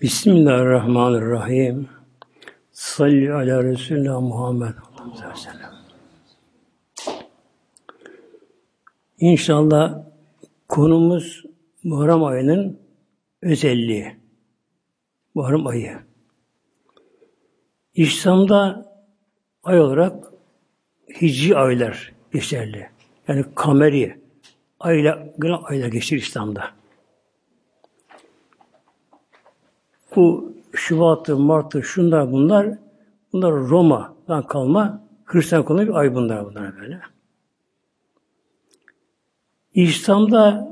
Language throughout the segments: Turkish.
Bismillahirrahmanirrahim. Salli ala Resulullah Muhammed. İnşallah konumuz Muharrem ayının özelliği. Muharrem ayı. İslam'da ay olarak hicri aylar geçerli. Yani kameri ayla, ayla geçir İslam'da. Bu Şubat'ı, Mart'ı, şunlar bunlar bunlar Roma'dan kalma Hristiyan konu bir ay bunlar bunlar böyle. İslam'da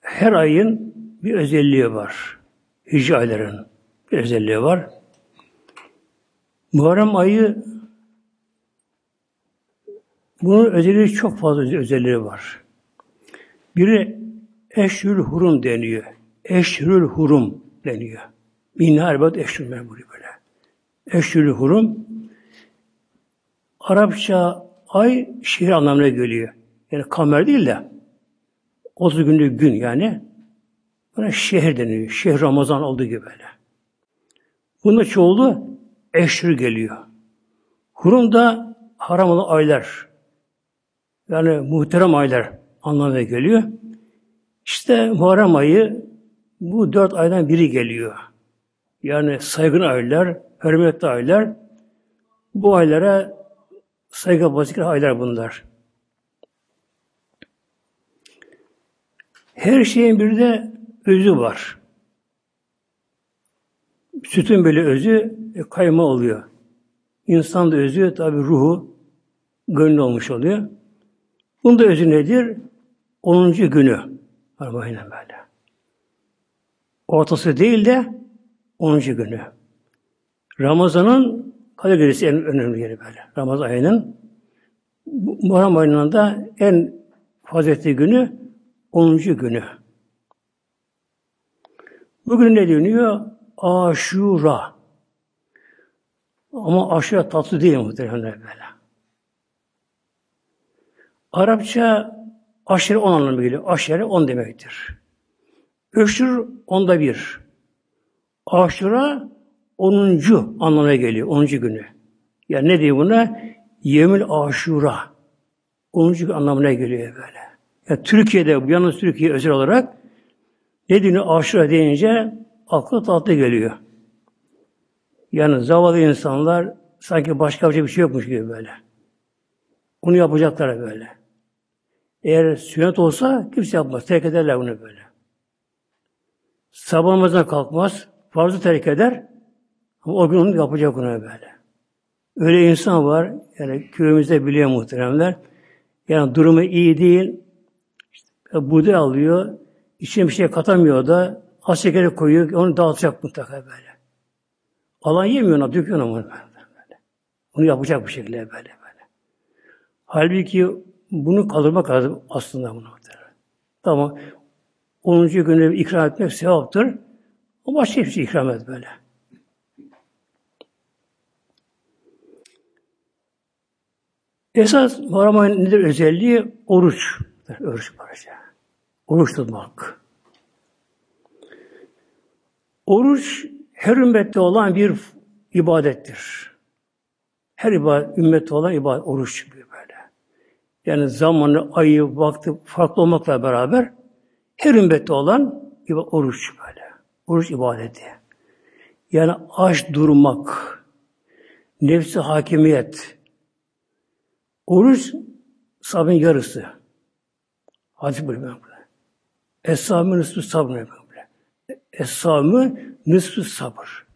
her ayın bir özelliği var. Hicri ayların bir özelliği var. Muharrem ayı bunun özelliği çok fazla özelliği var. Biri eşhül hurum deniyor. Eşhül hurum deniyor. Minna erbat eşhül memuri böyle. Eşhül hurum Arapça ay şehir anlamına geliyor. Yani kamer değil de 30 günlük gün yani. Buna şehir deniyor. Şehir Ramazan olduğu gibi böyle. Bunun çoğulu eşhür geliyor. Hurum da haram olan aylar. Yani muhterem aylar anlamına geliyor. İşte Muharrem ayı bu dört aydan biri geliyor. Yani saygın aylar, hürmetli aylar. Bu aylara saygı basit aylar bunlar. Her şeyin bir de özü var. Sütün böyle özü e, kayma oluyor. İnsan da özü tabi ruhu gönlü olmuş oluyor. Bunda özü nedir? 10. günü. Aynen böyle. Ortası değil de 10. günü. Ramazan'ın Kadir Gecesi en önemli yeri böyle. Ramazan ayının Muharrem ayının da en faziletli günü 10. günü. Bugün ne deniyor? Aşura. Ama aşura tatlı değil muhtemelen böyle. Arapça aşire on anlamı geliyor. Aşire on demektir. Öşür onda bir. Aşura onuncu anlamına geliyor. Onuncu günü. Yani ne diyor buna? Yemil aşura. Onuncu anlamına geliyor böyle. Yani Türkiye'de, bu yalnız Türkiye özel olarak ne diyor aşura deyince aklı tatlı geliyor. Yani zavallı insanlar sanki başka bir şey yokmuş gibi böyle. Onu yapacaklar böyle. Eğer sünnet olsa kimse yapmaz. Terk ederler bunu böyle. Sabah namazına kalkmaz. Farzı terk eder. Ama o gün onu yapacak ona böyle. Öyle insan var. Yani köyümüzde biliyor muhteremler. Yani durumu iyi değil. İşte, buğday alıyor. İçine bir şey katamıyor da az şekeri koyuyor. Onu dağıtacak mutlaka böyle. Alan yemiyor ona. Döküyor onu böyle. Onu yapacak bir şekilde böyle böyle. Halbuki bunu kaldırmak lazım aslında bunu. Tamam. 10. günü ikram etmek sevaptır. Ama başka hiçbir şey ikram et böyle. Esas Muharrem ayının nedir özelliği? Oruç. Oruç barışı. Oruç tutmak. Oruç her ümmette olan bir ibadettir. Her ibadet, ümmette olan ibadet, oruç böyle. Yani zamanı, ayı, vakti farklı olmakla beraber her ümmette olan oruç böyle. Oruç ibadeti. Yani aç durmak, nefsi hakimiyet. Oruç sabrın yarısı. Hadis buyuruyor böyle. Es-sâmü nısfı sabr böyle. Es-sâmü nısfı sabır.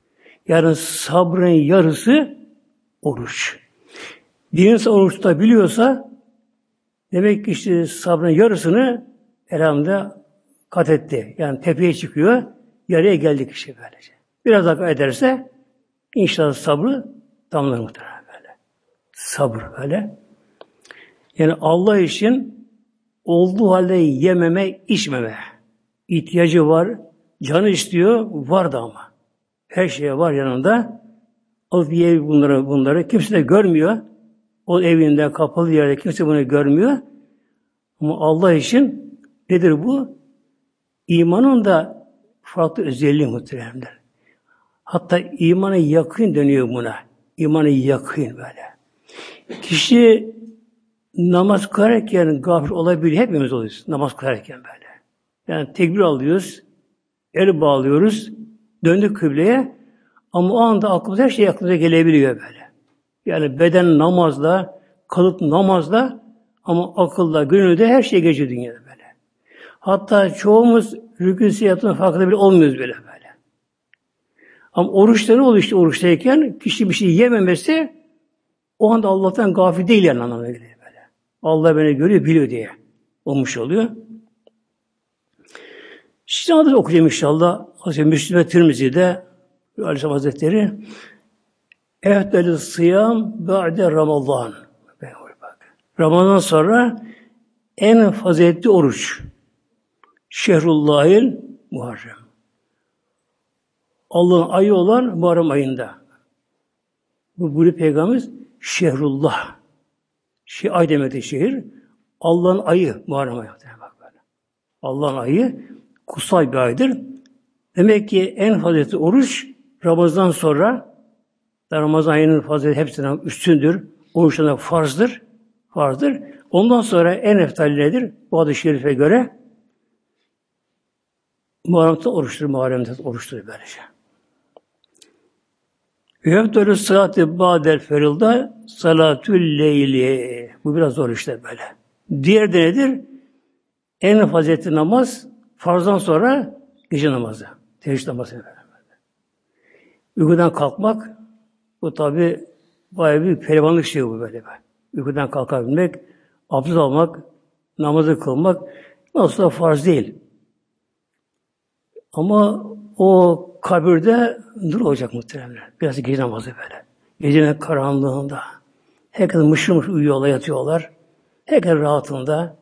Yani sabrın yarısı oruç. Bir oruçta biliyorsa demek ki işte sabrın yarısını elhamdülillah kat etti. Yani tepeye çıkıyor. Yarıya geldik işte böylece. Biraz daha ederse inşallah sabrı tamamlar muhtemelen böyle. Sabır böyle. Yani Allah için olduğu halde yememe, içmeme ihtiyacı var. Canı istiyor, var da ama. Her şeye var yanında. Alıp yiyebilir bunları, bunları. Kimse de görmüyor. O evinde, kapalı yerde kimse bunu görmüyor. Ama Allah için nedir bu? İmanın da farklı özelliği muhteremler. Hatta imanı yakın dönüyor buna. İmanı yakın böyle. Kişi namaz kılarken gafil olabilir. Hepimiz oluyoruz namaz kılarken böyle. Yani tekbir alıyoruz, el bağlıyoruz, döndük kıbleye ama o anda aklımıza her şey aklımıza gelebiliyor böyle. Yani beden namazla, kalıp namazla ama akılla, gönülde her şey geçiyor dünyada böyle. Hatta çoğumuz rükû siyatının farkında bile olmuyoruz böyle böyle. Ama oruçta ne oluyor işte oruçtayken kişi bir şey yememesi o anda Allah'tan gafil değil yani anlamına geliyor böyle. Allah beni görüyor, biliyor diye olmuş oluyor. Şimdi adı okuyacağım inşallah. Hazreti Müslüm ve Tirmizi'de Aleyhisselam Hazretleri Eftelü sıyam ba'de Ramazan. Ramazan sonra en faziletli oruç. Şehrullahil Muharrem. Allah'ın ayı olan Muharrem ayında. Bu buyuruyor Peygamberimiz Şehrullah. Şey, ay demektir şehir. Allah'ın ayı Muharrem ayı. Allah'ın ayı kutsal bir aydır. Demek ki en faziletli oruç Ramazan sonra Ramazan ayının fazileti hepsinden üstündür. Oruçlarına farzdır. Farzdır. Ondan sonra en eftali nedir? Bu adı şerife göre Muharrem'de oruçtur, Muharrem'de oruçtur böylece. Yefdölü saati ba'del ferilda salatül leyli. Bu biraz zor işte böyle. Diğer de nedir? En faziletli namaz farzdan sonra gece namazı. Teheccüd namazı. Uykudan kalkmak bu tabi bayağı bir pehlivanlık şey bu böyle. Uykudan kalkabilmek, abdest almak, namazı kılmak nasıl farz değil. Ama o kabirde nur olacak muhteremler. Biraz gece namazı böyle. Gecenin karanlığında. Herkes mışır mışır uyuyorlar, yatıyorlar. Herkes rahatında.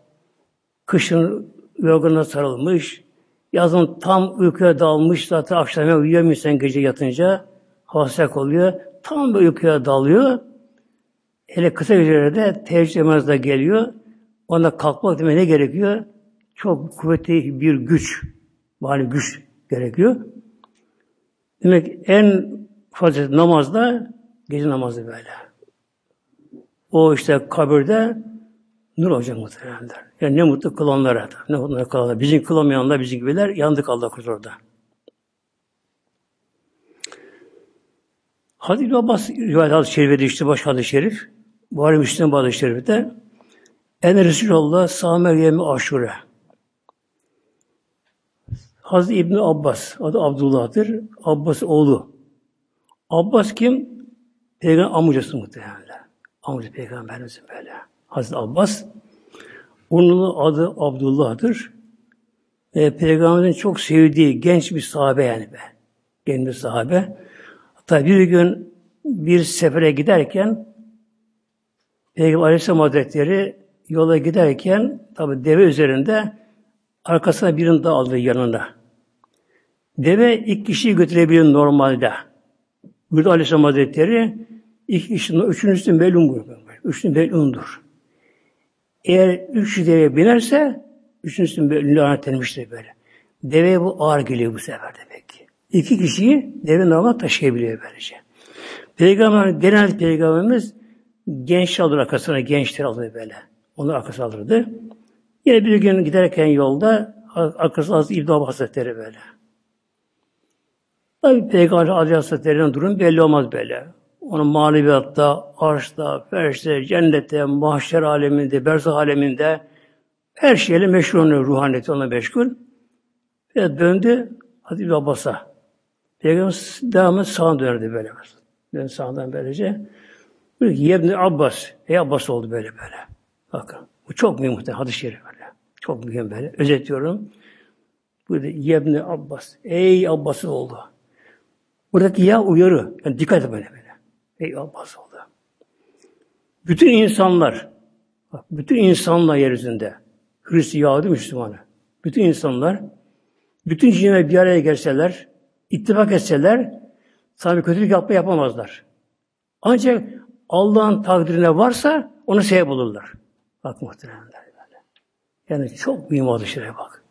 Kışın yorganına sarılmış. Yazın tam uykuya dalmış. Zaten akşam uyuyamıyor sen gece yatınca. Hava sıcak oluyor. Tam bir uykuya dalıyor. Hele kısa gecelerde teheccüd namazı da geliyor. Ona kalkmak demeye ne gerekiyor? Çok kuvvetli bir güç. Mali güç gerekiyor. Demek en faziletli namaz da gece namazı böyle. O işte kabirde nur olacak muhtemelenler. Yani ne mutlu kılanlara da. Ne mutlu kılanlara. Bizim kılamayanlar, bizim gibiler yandık Allah orada. Hazreti Abbas rivayet hadis-i şerifede işte baş hadis-i şerif. Buhari Müslim hadis-i şerifte En Resulullah Samer Yemi Aşure. Hazreti İbni Abbas, adı Abdullah'tır. Abbas oğlu. Abbas kim? Peygamber amcası muhtemelen. Amcası peygamberimizin böyle. Hazreti Abbas. Onun adı Abdullah'dır. E, Peygamberin çok sevdiği genç bir sahabe yani be. Genç bir sahabe. Hatta bir gün bir sefere giderken Peygamber Aleyhisselam Hazretleri yola giderken tabi deve üzerinde arkasına birini daha aldı yanına. Deve iki kişiyi götürebilir normalde. Burada Aleyhisselam Hazretleri iki kişinin üçüncüsü melun buyuruyor. Üçüncüsü melundur. Eğer üç deve binerse üçüncüsü melun lanetlenmiştir böyle. Deveye bu ağır geliyor bu sefer demek ki. İki kişiyi deve normal taşıyabiliyor böylece. Peygamber, genel peygamberimiz genç alır arkasına, gençler alır böyle. Onu arkasına alırdı. Yine bir gün giderken yolda arkasına Hazreti İbn Hazretleri böyle. Tabi Peygamber Hazretleri'nin durum belli olmaz böyle. Onun maneviyatta, arşta, ferşte, cennette, mahşer aleminde, berzah aleminde her şeyle meşhur onun ruhaniyeti ona meşgul. Ve döndü Hazreti Abbas'a. Peygamber devamlı sağa dönerdi böyle. Dön sağdan böylece. Böyle Yebni Abbas. Ey Abbas oldu böyle böyle. Bakın. Bu çok mühim muhtemelen hadis-i şerif böyle. Çok mühim böyle. Özetliyorum. Burada Yebni Abbas. Ey Abbas'ın oldu. Buradaki ya uyarı. Yani dikkat et böyle böyle. Ey Abbas oldu. Bütün insanlar, bak, bütün insanlar yeryüzünde, Hristiyan, Yahudi, Müslümanı, bütün insanlar, bütün cinler bir araya gelseler, ittifak etseler, bir kötülük yapma yapamazlar. Ancak Allah'ın takdirine varsa onu sebep bulurlar. Bak muhteremler böyle. Yani çok mühim hadis bak.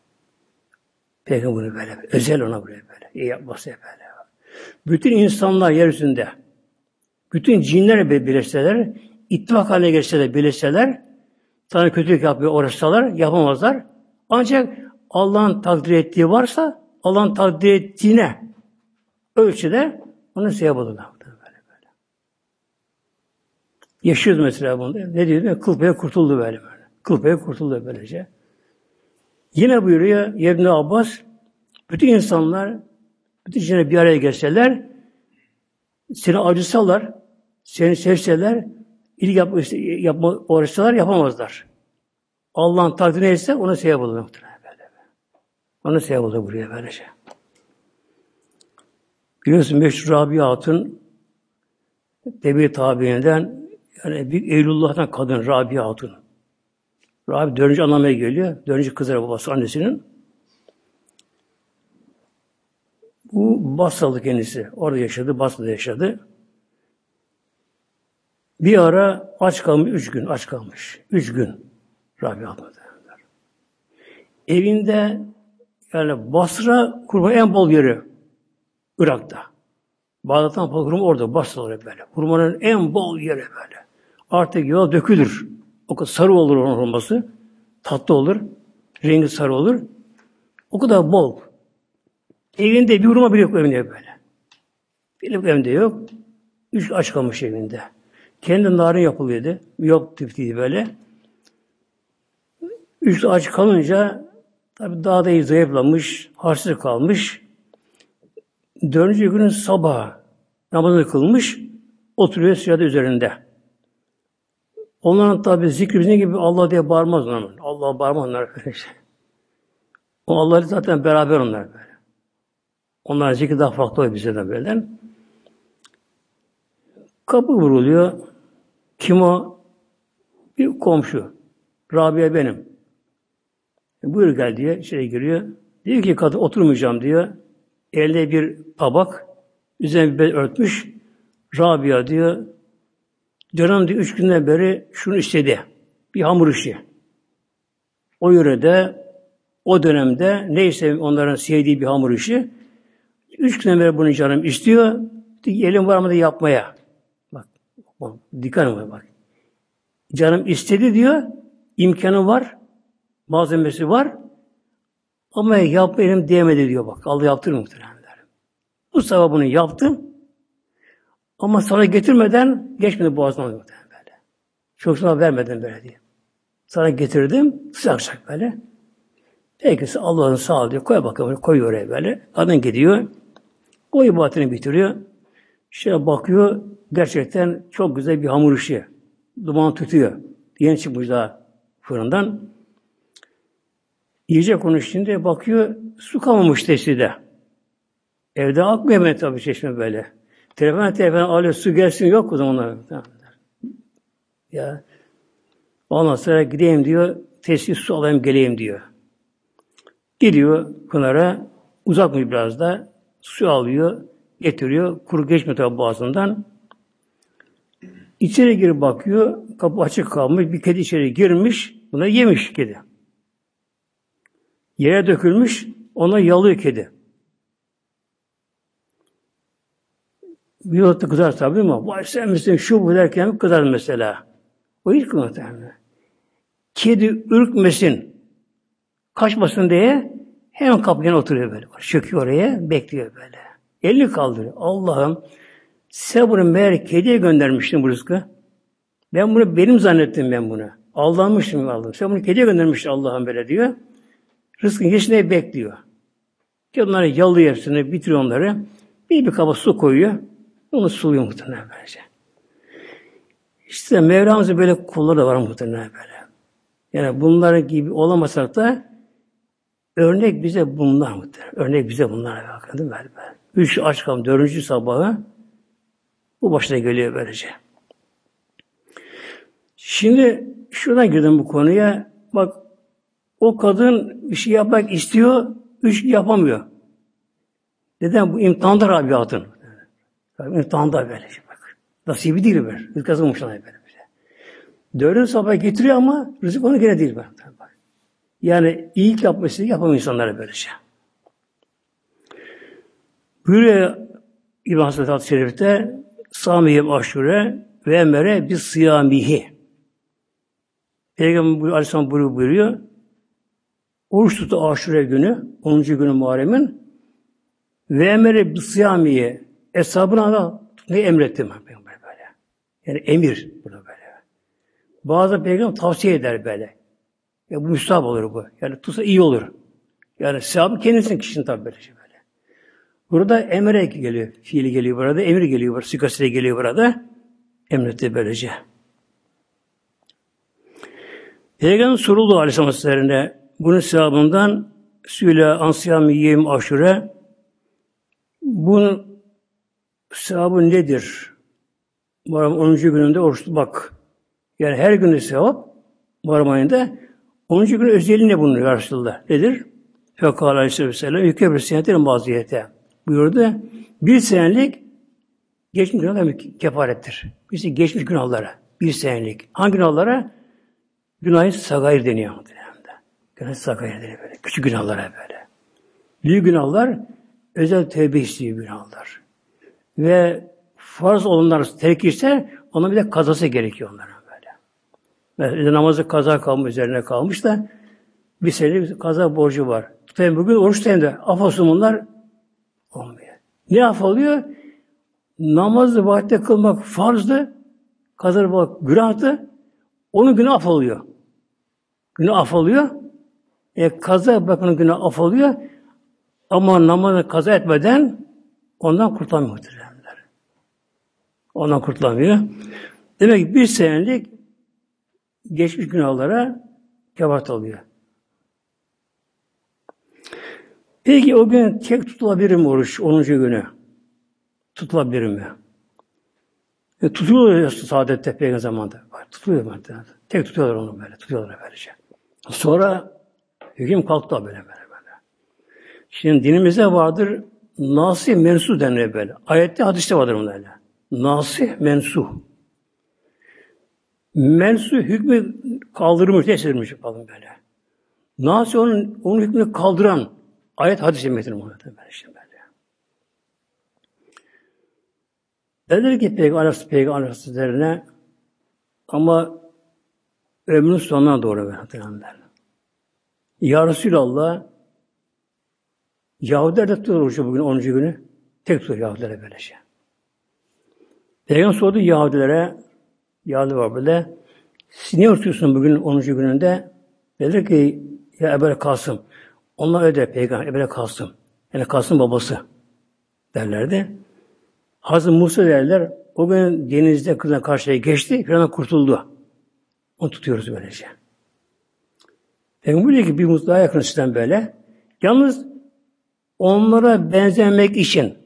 Peygamber böyle. Özel ona buraya böyle. İyi yapması böyle. Bütün insanlar yeryüzünde bütün cinler birleşseler, ittifak haline geçseler, birleşseler, sana kötülük yapıyor, uğraşsalar, yapamazlar. Ancak Allah'ın takdir ettiği varsa, Allah'ın takdir ettiğine ölçüde onu sevap olurlar. Böyle böyle. Yaşıyoruz mesela bunda. Ne diyor? Kıl kurtuldu böyle böyle. Kıl kurtuldu böylece. Yine buyuruyor İbn Abbas, bütün insanlar, bütün cinler bir araya gelseler, seni acısalar, seni sevseler, iyilik yap, işte, yapma, uğraşsalar yapamazlar. Allah'ın takdiri neyse ona sevap olur muhtemelen böyle. Ona sevap olur buraya böylece. Biliyorsun meşhur Rabia Hatun Debi tabiinden yani bir Eylullah'tan kadın Rabia Hatun. Rabi dördüncü anlamaya geliyor. Dördüncü kızları babası annesinin. Bu Basralı kendisi. Orada yaşadı, Basra'da yaşadı. Bir ara aç kalmış, üç gün aç kalmış. Üç gün Rabia abla Evinde yani Basra kurma en bol yeri Irak'ta. Bağdat'tan kurum orada Basra'da böyle. Kurmanın en bol yeri böyle. Artık yol dökülür. O kadar sarı olur onun hurması. Tatlı olur. Rengi sarı olur. O kadar bol. Evinde bir hurma bile yok evinde böyle. Bir evinde yok. Üç aç kalmış evinde. Kendi narin yapılıyordu. Yok tiftiydi böyle. Üç aç kalınca tabi daha da zayıflamış, harçsız kalmış. Dördüncü günün sabahı namazını kılmış, oturuyor sırada üzerinde. Onların tabi zikri bizim gibi Allah diye bağırmaz onlar. Allah bağırmaz onlar. O Allah'ı zaten beraber onlar böyle. Onlar zikri daha farklı oluyor bize de böyle. Kapı vuruluyor. Kim o? Bir komşu. Rabia benim. E, buyur gel diye içeri giriyor. Diyor ki kadın oturmayacağım diyor. Elde bir tabak. Üzerine bir bez örtmüş. Rabia diyor. Canım diyor üç günden beri şunu istedi. Bir hamur işi. O yörede, o dönemde neyse onların sevdiği bir hamur işi. Üç günden beri bunu canım istiyor. Elim var mı da yapmaya. Bak, dikkat edin bak. Canım istedi diyor, imkanı var, malzemesi var, ama yap elim diyemedi diyor bak. Allah yaptırır muhtemelen. Bu sabah bunu yaptım, ama sana getirmeden geçmedi boğazından muhtemelen böyle. Çok sana vermeden böyle diye. Sana getirdim, sıcak sıcak böyle. Peki Allah'ın sağ ol diyor. Koy bakalım, koy oraya böyle. Kadın gidiyor. O ibadetini bitiriyor. Şöyle bakıyor, gerçekten çok güzel bir hamur işi. Duman tutuyor. Yeni çıkmış daha fırından. İyice konuştuğunda bakıyor, su kalmamış testide. Evde akmıyor hemen tabii çeşme böyle. Telefon telefon alıyor, su gelsin yok o zamanlar. Ya. Ondan sonra gideyim diyor, testi su alayım geleyim diyor. Gidiyor Pınar'a, uzakmış biraz da, su alıyor, getiriyor. Kuru geçmiyor tabi boğazından. İçeri girip bakıyor. Kapı açık kalmış. Bir kedi içeri girmiş. Buna yemiş kedi. Yere dökülmüş. Ona yalıyor kedi. Bir yotta kızar tabii ama vay sen misin şu bu derken kızar mesela. O hiç kızar Kedi ürkmesin, kaçmasın diye hemen kapıya oturuyor böyle. Çöküyor oraya, bekliyor böyle. Elini kaldırıyor. Allah'ım sen bunu meğer kediye göndermiştin bu rızkı. Ben bunu benim zannettim ben bunu. Aldanmıştım aldım. Sen bunu kediye göndermiştin Allah'ım böyle diyor. Rızkın geçine bekliyor. Ki onları yalıyor hepsini, bitiriyor onları. Bir bir kaba su koyuyor. Onu suluyor muhtemelen böylece. İşte Mevlamızın böyle kulları da var muhtemelen böyle. Yani bunlar gibi olamasak da örnek bize bunlar muhtemelen. Örnek bize bunlar. Bakın değil mi? Üç aç kalın, dördüncü sabahı bu başına geliyor böylece. Şimdi şuradan girdim bu konuya. Bak o kadın bir şey yapmak istiyor, üç yapamıyor. Neden? Bu imtihanda Rabiat'ın. İmtihanda böyle. Bak. Nasibi değil böyle. Rızkı olmuşlar böyle. böyle. Dördüncü sabah getiriyor ama rızık onu gene değil. Bak. Yani iyilik yapması yapamıyor insanlara böylece. Buyuruyor İbn Hazreti Şerif'te Samiyem aşure ve emere bir sıyamihi. Peygamber Aleyhisselam buyuruyor, buyuruyor. Oruç tutu aşure günü, 10. günü Muharrem'in ve emere bir sıyamiye hesabına da ne emrettim Peygamber böyle. Yani emir burada böyle. Bazı peygamber tavsiye eder böyle. Ya bu müstahap olur bu. Yani tutsa iyi olur. Yani sahabı kendisinin kişinin tabi şey böyle. Burada emre geliyor. Fiili geliyor burada. Emir geliyor burada. Sikasıyla geliyor burada. Emretti böylece. Peygamber soruldu Aleyhisselam Hazretleri'ne bunun sevabından Süle ansiyam yiyeyim aşure bunun sevabı nedir? Muharrem 10. gününde oruç tutmak. Yani her günde sevap Muharrem ayında 10. gün özelliği ne bunun Resulullah? Nedir? Fekal Aleyhisselatü Vesselam yükebir senetin maziyete buyurdu. Bir senelik geçmiş günahlara kefarettir. Bir geçmiş günahlara. Bir senelik. Hangi günahlara? Günahı sagayr deniyor. Günah sagayr deniyor böyle. Küçük günahlara böyle. Büyük günahlar özel tövbe istiyor günahlar. Ve farz olanlar terk ise ona bir de kazası gerekiyor onlara. Mesela namazı kaza kalmış üzerine kalmış da bir sene bir kaza borcu var. Tutayım bugün oruç tutayım da af olsun bunlar olmuyor. Ne af oluyor? Namazı vakitte kılmak farzdı. Kaza bak günahtı. Onun günü af oluyor. Günü af oluyor. E, kaza bakın günü af oluyor. Ama namazı kaza etmeden ondan kurtulamıyor. Ondan kurtulamıyor. Demek ki bir senelik geçmiş günahlara kefaret oluyor. Peki o gün tek tutulabilir mi oruç 10. günü? Tutulabilir mi? E, tutuluyor saadette peygamber zamanında. Tutuluyor mu? Tek tutuyorlar onu böyle. Tutuyorlar böylece. Sonra hüküm kalktı böyle böyle böyle. Şimdi dinimizde vardır nasih mensu denir böyle. Ayette hadiste vardır bunlar öyle. Nasih mensu. Mensu hükmü kaldırmış, değiştirmiş falan böyle. Nasih onun, onun hükmünü kaldıran ayet hadis-i metin böyle işte böyle. Dediler ki Peygamber Peygamber Aleyhisselatü'ne ama ömrün sonuna doğru ben hatırlamıyorum. Ya Resulallah Yahudiler de tutuyor bugün 10. günü. Tek tutuyor Yahudilere böylece. Şey. Peygamber sordu Yahudilere Yahudi var böyle. Siz niye tutuyorsun bugün 10. gününde? Dedi ki ya Ebele Kasım. Onlar öyle peygamber Ebele Kasım. Yani Kasım babası derlerdi. Hazreti Musa derler. O gün denizde kızına karşıya geçti. Firavundan kurtuldu. Onu tutuyoruz böylece. Peygamber diyor ki bir daha yakın sistem böyle. Yalnız onlara benzemek için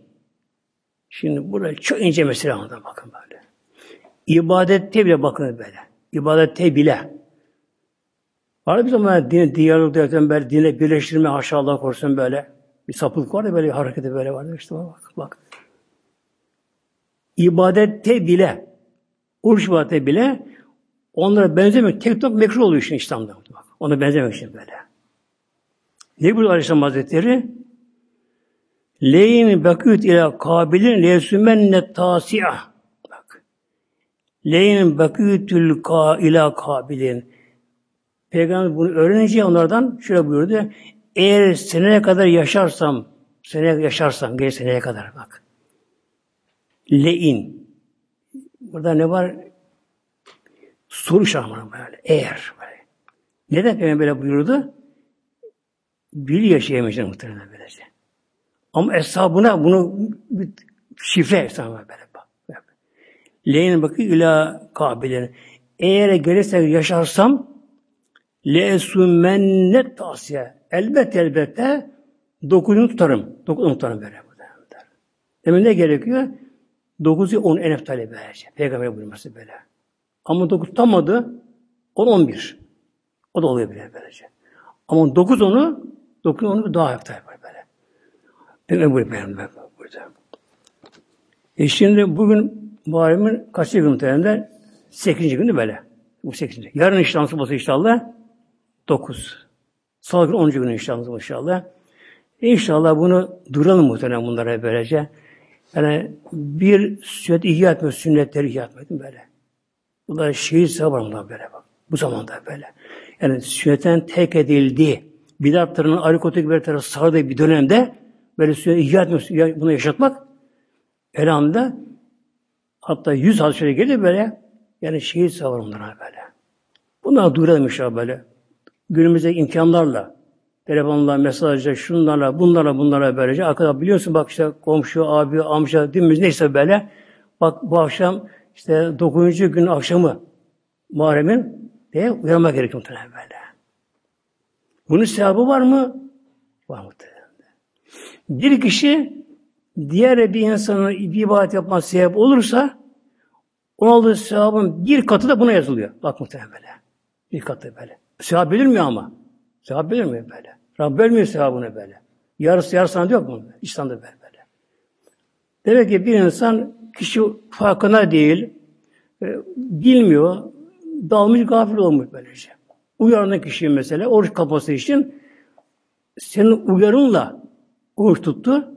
şimdi burada çok ince mesele anladım bakın. İbadette bile bakın böyle. İbadette bile. Var bir zaman din, diyalog derken böyle dine birleştirme aşağıdan korusun böyle. Bir sapılık var da böyle hareketi böyle var. işte bak bak. İbadette bile oruç ibadette bile onlara benzemek tek tek mekruh oluyor işin İslam'da. Bak. Ona benzemek için böyle. Ne buyuruyor Aleyhisselam Hazretleri? Leyin baküt ile kabilin lesümenne tasiyah. Bak. Leyin bakütül ka ila kabilin. Peygamber bunu öğrenince onlardan şöyle buyurdu. Eğer seneye kadar yaşarsam, seneye yaşarsam, geç seneye kadar bak. Lein. Burada ne var? Soru şahmanı böyle. Eğer. Böyle. Neden Peygamber böyle buyurdu? Bir yaşayamayacak muhtemelen böylece. Ama hesabına bunu şifre hesabı böyle bak. Leyin bakı ila kabilen. Eğer gelirse yaşarsam le esummennet tavsiye. Elbette elbette dokuzunu tutarım. Dokuzunu tutarım böyle. Demin ne gerekiyor? Dokuzu on en eftali böylece. Peygamber buyurması böyle. Ama dokuz tutamadı. On on bir. O da oluyor böyle böylece. Ama dokuz onu dokuz onu daha eftali Peygamber buyuruyor Peygamber burada. E şimdi bugün Muharrem'in kaçıncı gün muhtemelen? Sekizinci günü böyle. Bu sekizinci. Yarın inşallah olsa inşallah dokuz. Salı günü onuncu günü inşallah inşallah. İnşallah bunu duralım muhtemelen bunlara böylece. Yani bir sünnet ihya etme, sünnetleri ihya etmedim böyle. Bunlar şehit sabırlar böyle bak. Bu zamanda böyle. Yani sünnetten tek edildi. Bidatların arikotik bir tarafı sardığı bir dönemde böyle sünnet ihya etme, bunu yaşatmak elhamdülillah hatta yüz hadis gelir böyle yani şehit sabırlar böyle. Bunlar inşallah böyle. Günümüzde imkanlarla telefonla, mesajla, şunlarla, bunlarla, bunlarla böylece. Arkadaşlar biliyorsun bak işte komşu, abi, amca, dimiz neyse böyle. Bak bu akşam işte 9. gün akşamı Muharrem'in diye uyanmak gerekiyor muhtemelen böyle. Bunun sevabı var mı? Var muhtemelen. Bir kişi diğer bir insanın bir ibadet yapması sebep olursa o aldığı sevabın bir katı da buna yazılıyor. Bak muhtemelen böyle. Bir katı böyle. Sevap bilmiyor ama. Sevap bilmiyor böyle. Rabbim bölmüyor sevabını böyle. Yarısı yarısına yok mu? İslam'da böyle böyle. Demek ki bir insan kişi farkına değil, e, bilmiyor, dalmış gafil olmuş böylece. Uyarına kişi mesela oruç kapması için senin uyarınla oruç tuttu.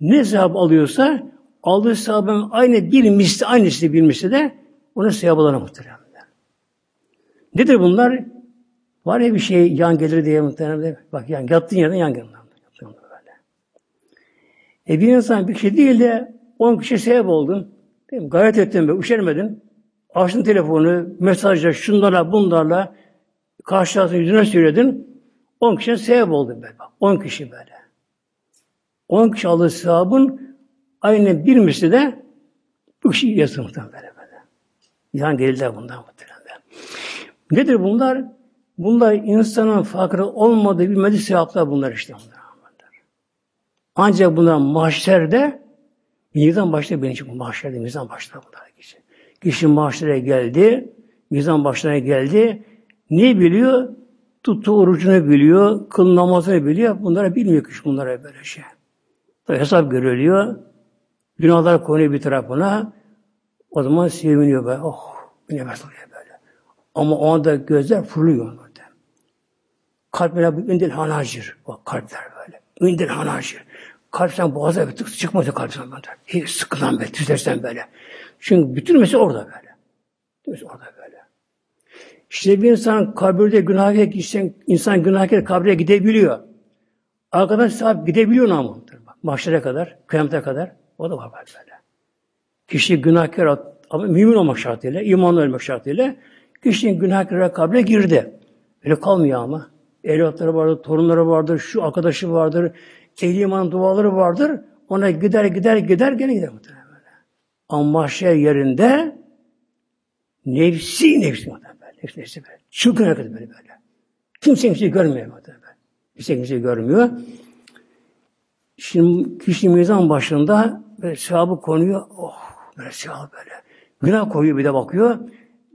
Ne sevap alıyorsa aldığı sevabın aynı bir misli, aynısı bir misli de ona sevap alana muhtemelen. Nedir bunlar? Var ya bir şey yan gelir diye muhtemelen. Bak yan yattığın yerden yan gelir. E bir insan bir kişi değil de on kişi sebep oldun. Değil mi? Gayret ettin ve üşermedin. Açtın telefonu, mesajla, şunlarla, bunlarla karşılaştın, yüzüne söyledin. On kişi sebep oldun böyle. Bak, on kişi böyle. On kişi aldığı sevabın aynı bir misli de bu kişi yazır muhtemelen böyle. böyle. Yani deliller bundan muhtemelen. Nedir bunlar? Bunlar insanın farkında olmadığı bir medis sevaplar bunlar işte. Bunlar. Ancak bunlar mahşerde mizan başta benim için mahşerde mizan başta bunlar kişi. Kişi mahşere geldi, mizan başına geldi. Ne biliyor? Tuttuğu orucunu biliyor, kıl namazını biliyor. Bunları bilmiyor kişi bunlara böyle şey. Tabi hesap görülüyor. Günahlar konuyor bir tarafına. O zaman seviniyor böyle. Oh, bir nefes alıyor böyle. Ama o anda gözler fırlıyor. Kalp böyle ündel hanacır. Bak kalpler böyle. Ündel hanacır. Kalp sen boğaza bir tık çıkmadı kalp sen böyle. Hiç sıkılan böyle, tüzlersen böyle. Çünkü bütün mesele orada böyle. Bütün orada böyle. İşte bir insan kabirde günah gitsen, insan günah kabre gidebiliyor. Arkadan sahip gidebiliyor ama. Mahşere kadar, kıyamete kadar. O da var böyle. Kişi günahkar ama mümin olmak şartıyla, imanlı olmak şartıyla kişinin günahkar kabre girdi. Öyle kalmıyor ama evlatları vardır, torunları vardır, şu arkadaşı vardır, ehli iman duaları vardır. Ona gider gider gider gene gider muhtemelen. Ama mahşer yerinde nefsi nefsi muhtemelen. Nefsi nefsi böyle. Çılgın hareket böyle böyle. Kimse kimseyi görmüyor muhtemelen. Kimse kimseyi görmüyor. Şimdi kişi mizan başında böyle sevabı konuyor. Oh böyle sevabı böyle. Günah koyuyor bir de bakıyor.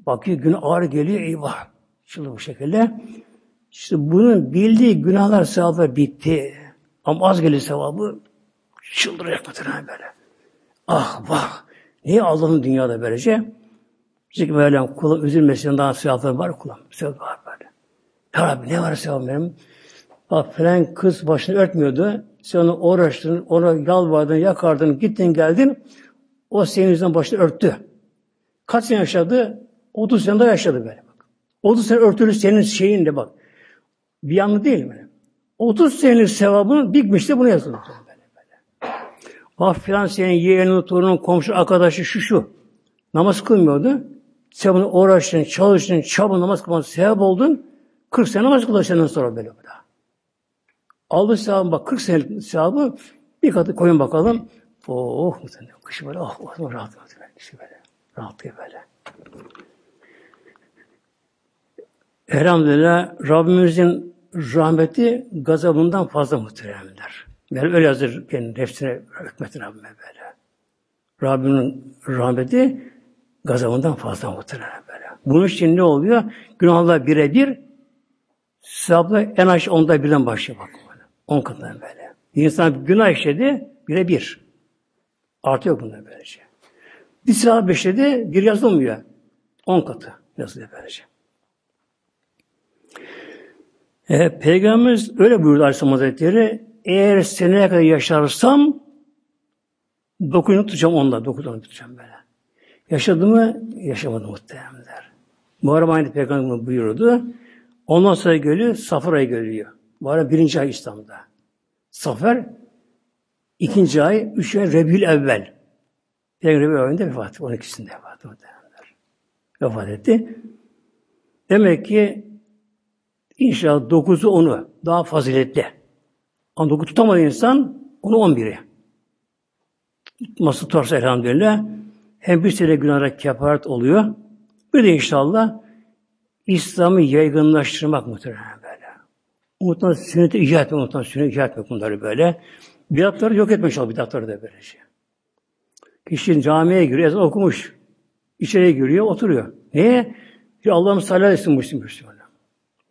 Bakıyor günah ağır geliyor. Eyvah. Şimdi bu şekilde. İşte bunun bildiği günahlar sevabı bitti. Ama az gelir sevabı çıldıracak muhtemelen böyle. Ah vah! Niye Allah'ın dünyada böylece? Çünkü Mevlam kulum üzülmesin daha sevapları var kulum. Sevap var böyle. Ya Rabbi ne var sevap benim? Bak falan kız başını örtmüyordu. Sen onu uğraştın, ona yalvardın, yakardın, gittin geldin. O senin yüzünden başını örttü. Kaç sene yaşadı? 30 sene daha yaşadı böyle bak. 30 sene örtülü senin şeyin de bak. Bir yanlı değil mi? 30 senelik sevabını bitmişti bunu böyle. Bak filan senin yeğenin, torunun, komşu, arkadaşı şu şu. Namaz kılmıyordu. Sen bunu uğraştın, çalıştın, çabuk namaz kılmadın, sevap oldun. 40 sene namaz kılacaksın sonra böyle. Aldı sevabı bak 40 senelik sevabı bir katı koyun bakalım. Oh muhtemelen. Kışı böyle oh, oh rahat rahat böyle. İşte böyle. Rahatlıyor böyle. Elhamdülillah Rabbimizin rahmeti gazabından fazla muhteremler. Yani öyle yazır kendi nefsine hükmet Rabbime böyle. Rabbimin rahmeti gazabından fazla muhterem böyle. Bunun için ne oluyor? Günahlar birebir sevaplar en aşağı onda birden başlıyor bak. On katından böyle. Bir günah işledi birebir. Artı yok bunda böylece. Bir sevap işledi bir yazılmıyor. On katı yazılıyor böylece. E, Peygamberimiz öyle buyurdu Aleyhisselam Hazretleri. eğer seneye kadar yaşarsam dokuyunu tutacağım onda. Dokuyunu tutacağım böyle. Yaşadı mı? Yaşamadı muhteremler. Muharrem ayında Peygamber buyurdu. Ondan sonra geliyor, Safar ayı ara birinci ay İslam'da. Safer, ikinci ay, üç ay Rebül evvel. Peygamber Rebül ayında vefat etti. 12'sinde vefat. Vefat etti. Demek ki inşallah dokuzu onu daha faziletli. Ama dokuz tutamadı insan onu on biri. Tutması tutarsa elhamdülillah hem bir sene günahlara kefaret oluyor. Bir de inşallah İslam'ı yaygınlaştırmak muhtemelen. Muhtemelen sünneti icat etmek, muhtemelen sünneti icat etmek bunları böyle. Bidatları yok etmek inşallah bidatları da böyle şey. Kişinin camiye giriyor, ezan okumuş. İçeriye giriyor, oturuyor. Niye? Bir Allah'ım sallallahu aleyhi ve sellem Müslüman.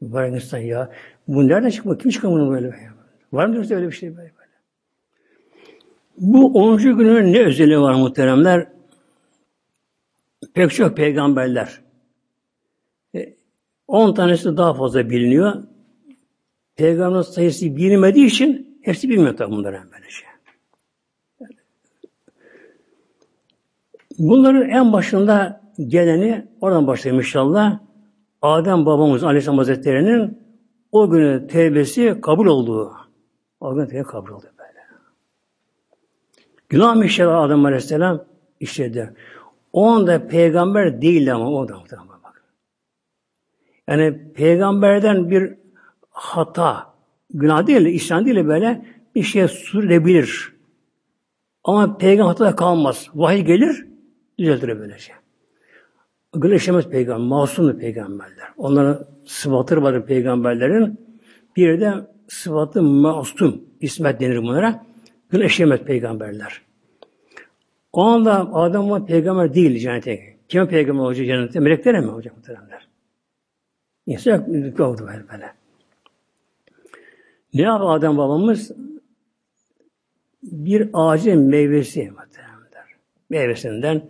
Mübarek insan ya. Bu nereden çıkma? Kim çıkar bunu böyle? Var mı öyle bir şey böyle? böyle? Bu 10. günün ne özelliği var muhteremler? Pek çok peygamberler. 10 tanesi daha fazla biliniyor. Peygamber sayısı bilmediği için hepsi bilmiyor tabi bunları böyle şey. Bunların en başında geleni, oradan başlayayım inşallah. Adem babamız Aleyhisselam Hazretleri'nin o günü tevbesi kabul olduğu. O gün tevbe kabul oldu böyle. Günah mı işledi Adem Aleyhisselam? işledi. O anda peygamber değil ama o da bak. Yani peygamberden bir hata, günah değil, isyan değil böyle bir şey sürebilir. Ama peygamber hata kalmaz. Vahiy gelir, düzeltir böylece. Şey. Günah işlemez peygamber, masumlu peygamberler. Onların sıfatları vardır peygamberlerin. Bir de sıfatı masum, ismet denir bunlara. Günah işlemez peygamberler. O anda Adem var peygamber değil cennete. Kime peygamber olacak cennete? Meleklere mi olacak muhteremler? İnsan oldu böyle böyle. Ne yaptı Adem babamız? Bir ağacın meyvesi. Meyvesinden.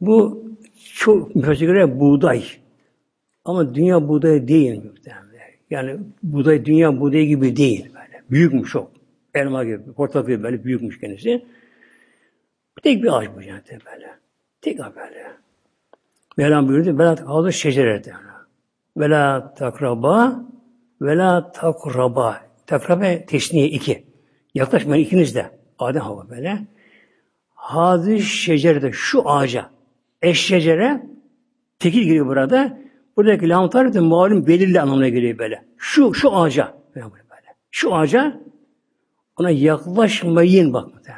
Bu çok müfessirlere buğday. Ama dünya buğday değil muhteremler. Yani buğday dünya buğday gibi değil böyle. Büyükmüş çok. Elma gibi, portakal gibi böyle büyükmüş kendisi. Tek bir ağaç bu cennette böyle. Tek ağaç böyle. Mevlam buyurdu. Vela takavzu şecerete. Vela takraba vela takraba. Takraba teşniye iki. Yaklaşmayın ikiniz de. Adem hava böyle. Hazi şecerede şu ağaca. Eş şecere tekil giriyor burada. Buradaki lamtar da malum belirli anlamına geliyor böyle. Şu şu ağaca. Böyle. Şu ağaca ona yaklaşmayın bak böyle.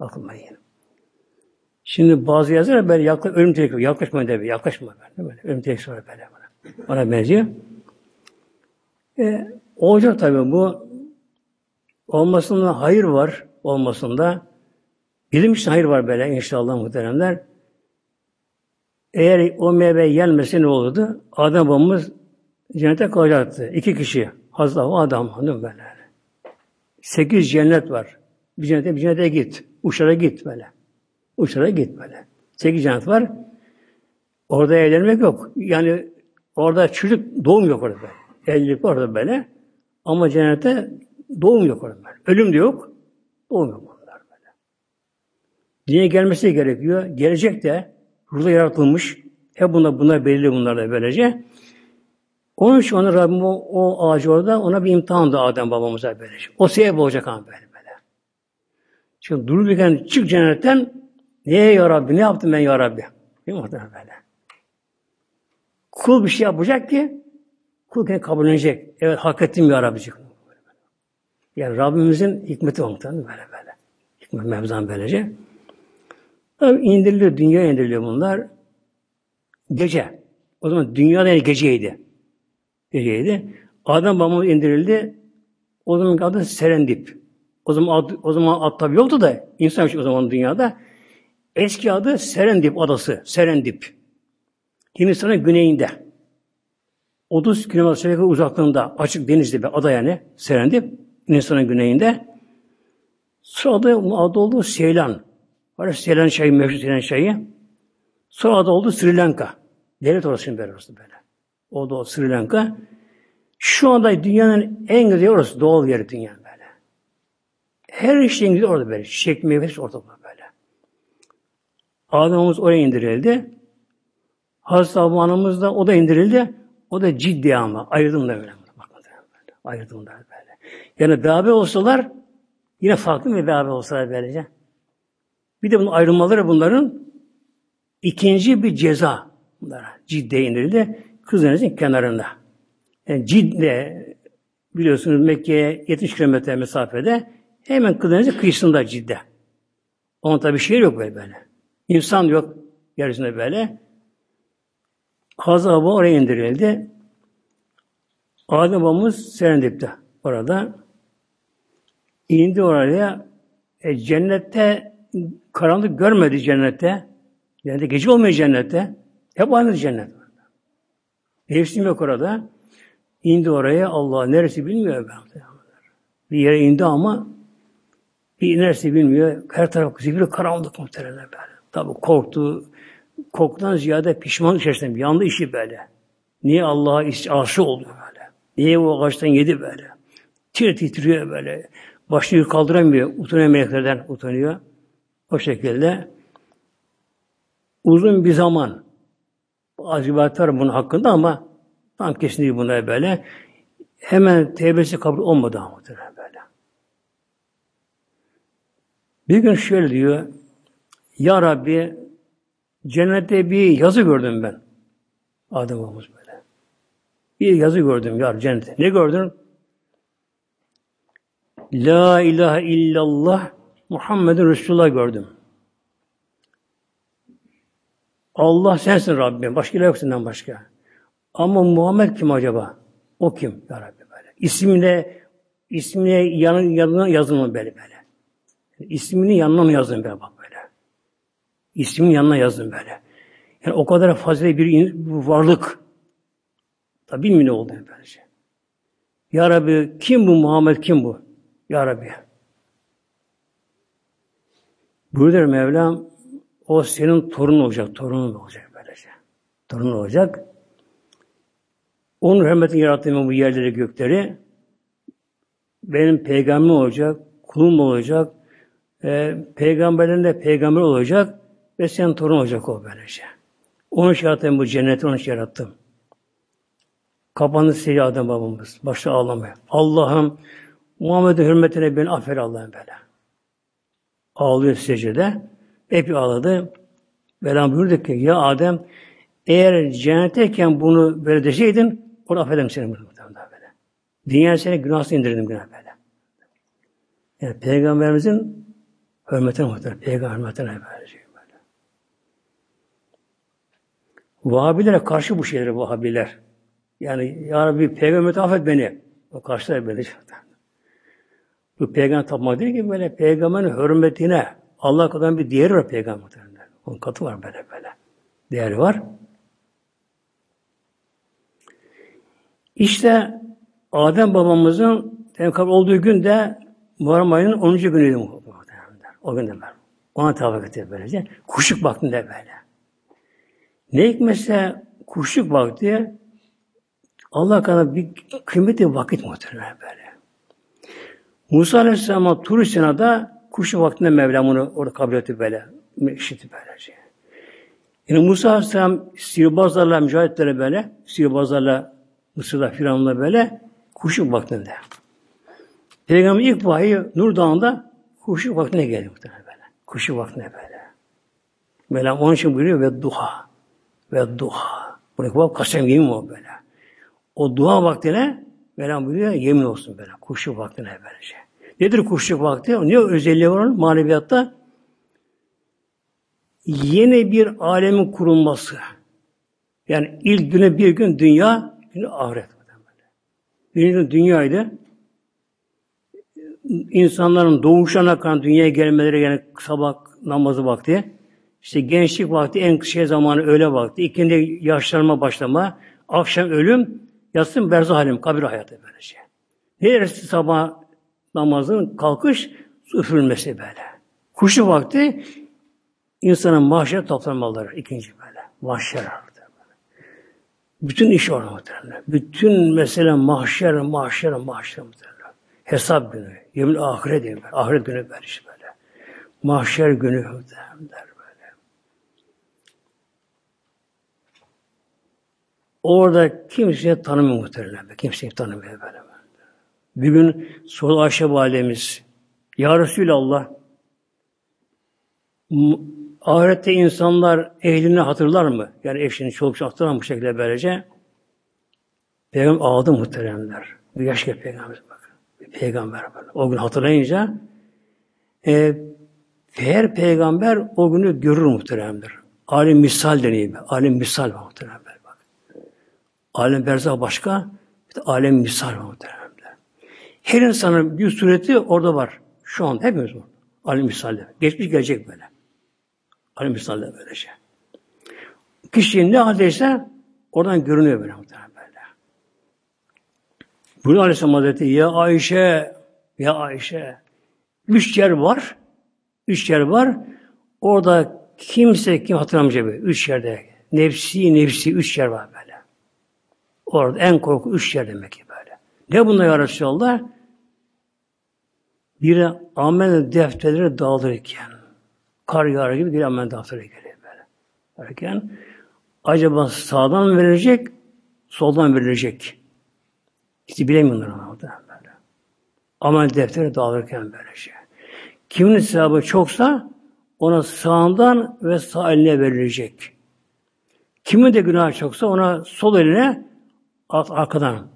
Yaklaşmayın. Şimdi bazı yazılar böyle yaklaş, ölüm tehlikesi, yaklaşma dedi, yaklaşma böyle, böyle ölüm tehlikesi var böyle bana. Bana benziyor. E, olacak tabii bu. Olmasında hayır var, olmasında. Bizim için hayır var böyle inşallah muhteremler. Eğer o meyve yenmese ne olurdu? Adam babamız cennete kalacaktı. İki kişi. Hazreti Adam hanım böyle. Sekiz cennet var. Bir cennete bir cennete git. Uçlara git böyle. Uçlara git böyle. Sekiz cennet var. Orada evlenmek yok. Yani orada çocuk doğum yok orada. Evlilik orada böyle. Ama cennette doğum yok orada. Ölüm de yok. Doğum yok bunlar böyle. Dünyaya gelmesi gerekiyor. Gelecek de burada yaratılmış. Hep bunlar, bunlar belirli bunlar da böylece. Onun için ona Rabbim o, o ağacı orada ona bir imtihan da Adem babamıza böylece. O sebep olacak ama böyle böyle. Çünkü dururken çık cennetten Niye ya Rabbi? Ne yaptım ben ya Rabbi? Değil mi böyle? Kul bir şey yapacak ki kul kendini kabullenecek. Evet hak ettim ya Rabbi. Yani Rabbimizin hikmeti olmaktan böyle böyle. Hikmet mevzan böylece. Tabi indiriliyor, dünya indiriliyor bunlar. Gece. O zaman dünya yani geceydi. Geceydi. Adam babamız indirildi. O zaman adı Serendip. O zaman ad, o zaman at tabi yoktu da insan o zaman dünyada. Eski adı Serendip adası. Serendip. Hindistan'ın güneyinde. 30 kilometre uzaklığında açık denizli bir ada yani Serendip. Hindistan'ın güneyinde. Sonra adı, oldu Seylan. Var Seylan çayı, meşhur Seylan çayı. Sonra adı oldu Sri Lanka. Devlet orası böyle. böyle. O da Sri Lanka. Şu anda dünyanın en güzel orası doğal yeri dünya böyle. Her şeyin güzel orada böyle. Çiçek meyvesi orada böyle. Adem'imiz oraya indirildi. Hazreti Abu da o da indirildi. O da ciddi ama. Ayırdım da böyle. Ayırdım da böyle. Yani beraber olsalar yine farklı bir beraber olsalar böylece. Bir de bunun ayrılmaları bunların ikinci bir ceza bunlara. Ciddiye indirildi. Kızınızın kenarında. Yani Cidde biliyorsunuz Mekke'ye 70 kilometre mesafede hemen Kızdeniz'in kıyısında Cidde. Onun tabi şehir yok böyle böyle. İnsan yok yeryüzünde böyle. Hazreti oraya indirildi. Adem babamız Serendip'te orada. indi oraya. E, cennette karanlık görmedi cennette. Yani gece olmuyor cennette. Hep aynı cennet. Nefsim yok orada. İndi oraya Allah neresi bilmiyor ben. Bir yere indi ama bir neresi bilmiyor. Her taraf zifiri karanlık muhtemelen böyle. Tabi korktu. Korkudan ziyade pişman içerisinde yandı işi böyle. Niye Allah'a aşı oldu böyle? Niye o ağaçtan yedi böyle? Tir titriyor böyle. Başını kaldıramıyor. Utanıyor meleklerden utanıyor. O şekilde uzun bir zaman bazı var bunun hakkında ama tam kesin değil bunlar böyle. Hemen tevbesi kabul olmadı ama böyle. Bir gün şöyle diyor. Ya Rabbi cennette bir yazı gördüm ben. Adem babamız böyle. Bir yazı gördüm ya cennette. Ne gördün? La ilahe illallah Muhammedun Resulullah gördüm. Allah sensin Rabbim. Başka ilah yok senden başka. Ama Muhammed kim acaba? O kim ya Rabbi böyle? İsmine ismine yanı, yanına yazılma böyle böyle. İsmini yanına mı yazdın böyle bak İsmini yanına yazdın böyle. Yani o kadar fazla bir varlık. Tabi bilmiyor ne oldu böylece. Ya Rabbi kim bu Muhammed kim bu? Ya Rabbi. Buyuruyor Mevlam o senin torun olacak, torunun olacak böylece. Torun olacak. Onun hürmetini yarattığım bu yerleri, gökleri benim peygamberim olacak, kulum olacak, e, peygamberlerin de peygamber olacak ve senin torun olacak o böylece. Onun için yarattım bu cenneti, onun için yarattım. Kapandı seyir Adem babamız. Başta ağlamaya. Allah'ım Muhammed'in hürmetine beni affet Allah'ım böyle. Ağlıyor secde. Hep ağladı. Velam buyurdu ki ya Adem eğer cennetteyken bunu böyle deseydin onu affederim seni böyle. Dünya seni günahsız indirdim günah böyle. Yani Peygamberimizin hürmetine muhtemelen. Peygamber hürmetine böyle. Şey böyle. Vahabilere karşı bu şeyleri Vahabiler. Yani Ya Rabbi Peygamber affet beni. O karşılar böyle. Bu peygamber tapmak değil ki böyle peygamberin hürmetine Allah kadar bir değeri var peygamber. Onun katı var böyle böyle. Değeri var. İşte Adem babamızın tenkab olduğu gün de Muharrem ayının 10. günüydü O gün de ben. Ona tavuk etti böylece. Kuşluk vaktinde böyle. Ne hikmetse kuşluk vakti Allah kadar bir kıymetli vakit muhtemelen böyle. Musa Aleyhisselam'a Tur Sina'da kuşu vaktinde Mevlam onu orada kabul etti böyle. İşitti böylece. Yani Musa Aleyhisselam sihirbazlarla, mücahitlerle böyle, sihirbazlarla, Mısır'da, Firavun'la böyle kuşu vaktinde. Peygamber ilk vahiy Nur Dağı'nda kuşu vaktine geldi muhtemelen böyle. Kuşu vaktine böyle. Mevlam onun için buyuruyor ve duha. Ve duha. Buradaki bak kasem yemin o böyle. O dua vaktine Mevlam buyuruyor yemin olsun böyle. Kuşu vaktine böylece. Nedir kuşluk vakti? Ne özelliği var maneviyatta? Yeni bir alemin kurulması. Yani ilk güne bir gün dünya, günü ahiret. Birinci gün dünyaydı. İnsanların doğuşana kadar dünyaya gelmeleri yani sabah namazı vakti. İşte gençlik vakti en kısa zamanı öyle vakti. İkindi yaşlanma başlama. Akşam ölüm. Yatsın berzah halim. Kabir hayatı böyle şey. Neresi sabah namazın kalkış üfürülmesi böyle. Kuşu vakti insanın mahşer toplanmaları ikinci böyle. Mahşer. Bütün iş orada muhtemelen. Bütün mesele mahşer, mahşer, mahşer muhtemelen. Hesap günü. Yemin ahiret diyor. Böyle. Ahiret günü böyle işte böyle. Mahşer günü der böyle. Orada kimse tanımıyor muhtemelen. Kimseyi tanımıyor böyle. Bir gün soru Ayşe validemiz Ya Resulallah ahirette insanlar ehlini hatırlar mı? Yani eşini, çoluk hatırlar mı bu şekilde böylece? Peygamber ağladı muhteremler. Bir yaş gel peygamber bak. Peygamber böyle. O gün hatırlayınca e, her peygamber o günü görür muhteremdir. Alim misal deniyor. Alim misal bak. Alem berzah başka, işte alem misal var muhteremler. Her insanın bir sureti orada var. Şu an hepimiz var. Alim misalde. Geçmiş gelecek böyle. Alim misalde böyle şey. Kişinin ne haldeyse oradan görünüyor böyle muhtemelen. Buyuruyor Aleyhisselam Hazretleri, ya Ayşe, ya Ayşe, üç yer var, üç yer var, orada kimse kim hatırlamayacak böyle, üç yerde. Nefsi, nefsi, üç yer var böyle. Orada en korku üç yer demek ki böyle. Ne bunlar ya Resulallah? Biri amel defterleri dağılırken, kar yağar gibi bir amel defterleri geliyor böyle. Derken, acaba sağdan mı verilecek, soldan mı verilecek? İşte bilemiyorlar onu böyle. Amel defteri dağılırken böyle şey. Kimin sevabı çoksa ona sağından ve sağ eline verilecek. Kimin de günah çoksa ona sol eline arkadan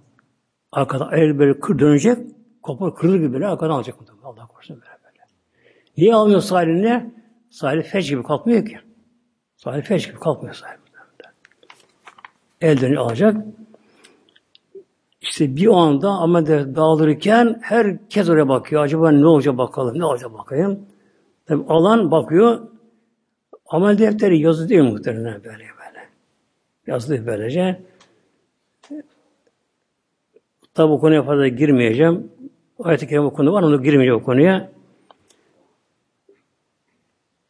arkadan el böyle kır dönecek kopar kırılır gibi böyle arkadan alacak. Allah korusun böyle böyle. Niye almıyor? Sağ eli feç gibi kalkmıyor ki. Sağ eli feç gibi kalkmıyor sağ Elden alacak. İşte bir anda ama dağılırken herkes oraya bakıyor. Acaba ne olacak bakalım, ne olacak bakayım. Tabi alan bakıyor. Amel defteri yazı değil muhtemelen böyle böyle. Yazılı böylece. Tabi bu konuya fazla girmeyeceğim. Ayet-i Kerime konu var, onu girmeyeceğim o konuya.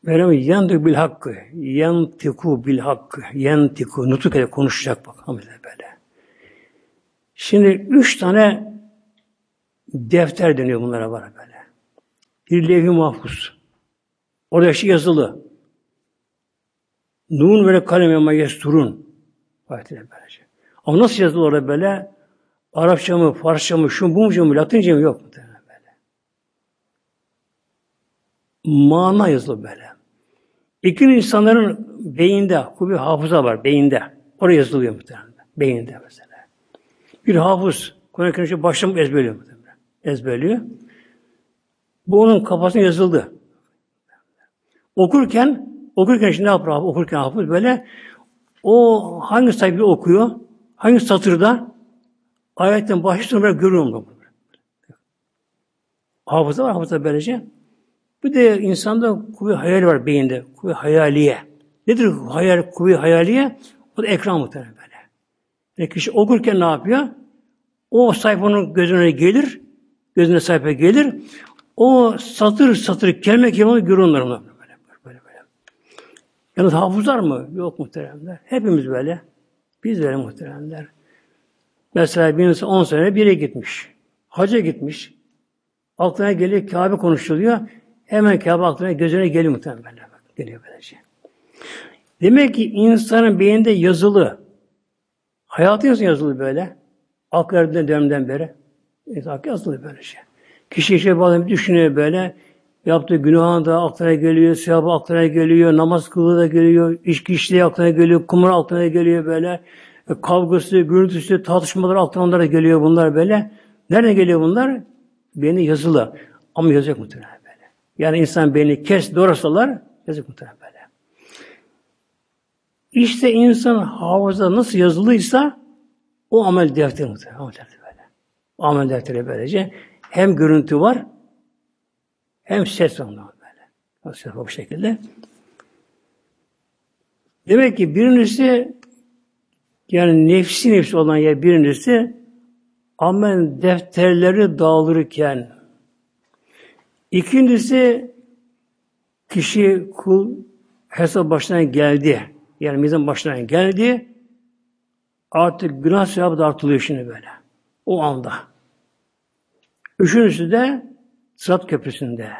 Meryem yandık bil hakkı, yantiku bil hakkı, yantiku, nutuk konuşacak bak. Böyle. Şimdi üç tane defter deniyor bunlara var böyle. Bir levh-i mahfuz. Orada şey yazılı. Nun ve kalem ama yesturun. böylece. Ama nasıl yazılı orada böyle? Arapça mı, Farsça mı, şu bu mu, Latince mi yok mu? Böyle. Mana yazılı böyle. İkinci insanların beyinde, kuvvet hafıza var, beyinde. Oraya yazılıyor muhtemelen. Beyinde mesela. Bir hafız Kur'an-ı Kerim'i başlamış ezberliyor. Ezberliyor. Bu onun kafasına yazıldı. Okurken okurken şimdi ne yapar abi? Okurken hafız böyle o hangi sayfayı okuyor? Hangi satırda? Ayetten başlıyor böyle görüyorum bunu. Hafıza var hafıza böylece. Bir de insanda kuvve hayal var beyinde. Kuvve hayaliye. Nedir hayal, kuvve hayaliye? O da ekran muhtemelen. E kişi okurken ne yapıyor? O sayfanın gözüne gelir, gözüne sayfa gelir. O satır satır kelime kelime görür onları böyle, böyle, böyle, böyle. Yalnız hafızlar mı? Yok muhteremler. Hepimiz böyle. Biz böyle muhteremler. Mesela bir insan 10 sene bir yere gitmiş. Hacca gitmiş. Aklına geliyor Kabe konuşuluyor. Hemen Kabe aklına gözüne geliyor muhtemelen. Geliyor böylece. Demek ki insanın beyninde yazılı, Hayatı yazılı böyle? Aklarından dönemden beri. Aklı yazılı böyle şey. Kişi işte bazen düşünüyor böyle. Yaptığı günahı da aklına geliyor, sevabı aklına geliyor, namaz kılığı da geliyor, içki içtiği aklına geliyor, kumar aklına geliyor böyle. Kavgası, gürültüsü, tartışmalar aklına da geliyor bunlar böyle. Nerede geliyor bunlar? Beni yazılı. Ama yazacak muhtemelen böyle. Yani insan beni kes doğrasalar yazacak muhtemelen böyle. İşte insan hafıza nasıl yazılıysa o amel defteri muhtemelen. Amel defteri böyle. Amel defteri böylece hem görüntü var hem ses var böyle. Ses bu şekilde. Demek ki birincisi yani nefsi nefsi olan yer birincisi amel defterleri dağılırken ikincisi kişi kul hesap başına geldi yani mizan başına geldi. Artık günah sevabı da artılıyor şimdi böyle. O anda. Üçüncüsü de Sırat Köprüsü'nde.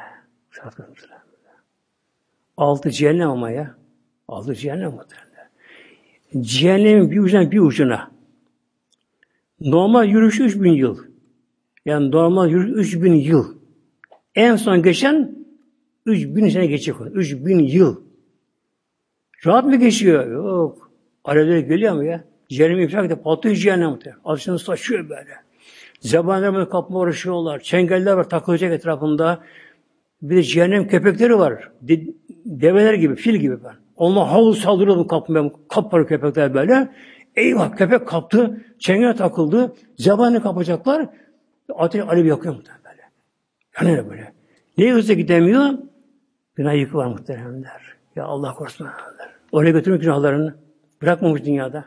Sırat Köprüsü'nde. Altı cehennem ama ya. Altı cehennem muhtemelen. Cehennemin bir ucuna bir ucuna. Normal yürüyüş 3000 yıl. Yani normal yürüyüş 3000 yıl. En son geçen 3000 sene geçecek. 3000 yıl. Rahat mı geçiyor? Yok. Alevler geliyor mu ya? Cehennem ifrak edip patlıyor cehennem. Ateşini saçıyor böyle. Zebaniler böyle kapma uğraşıyorlar. Çengeller var takılacak etrafında. Bir de cehennem köpekleri var. De, develer gibi, fil gibi ben. Onlar havlu saldırıyor kapmaya, kapar köpekler böyle. Eyvah köpek kaptı, çengene takıldı. Zebani kapacaklar. Ateş alev yakıyor muhtemelen böyle. Yani böyle. Niye hızlı gidemiyor? Günah yükü var muhteremler. Ya Allah korusun. Oraya götürmek günahlarını. Bırakmamış dünyada.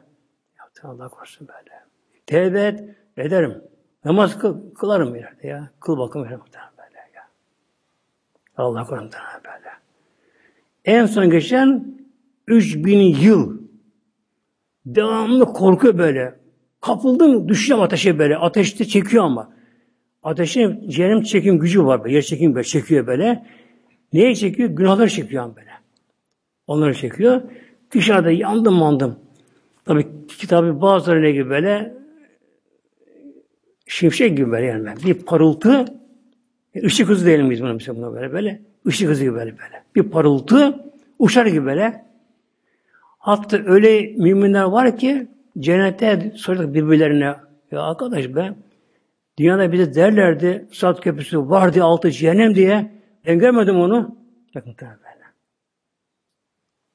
Yaptı Allah korusun böyle. Tevbe et, ederim. Namaz kıl, kılarım ileride ya. Kıl bakım ederim böyle ya. Allah korusun böyle. En son geçen 3000 yıl devamlı korku böyle. Kapıldım düşeceğim ateşe böyle. Ateşte çekiyor ama. Ateşin cehennem çekim gücü var böyle. Yer çekim böyle çekiyor böyle. Neye çekiyor? Günahları çekiyor böyle. Onları çekiyor. Dışarıda yandım mandım. Tabi kitabı bazıları ne gibi böyle şimşek gibi böyle yani. Bir parıltı ışık hızı diyelim biz buna böyle böyle. Işık hızı gibi böyle böyle. Bir parıltı uçar gibi böyle. Hatta öyle müminler var ki cennette sorduk birbirlerine ya arkadaş be dünyada bize derlerdi saat köprüsü var diye altı cehennem diye ben görmedim onu. Bakın böyle.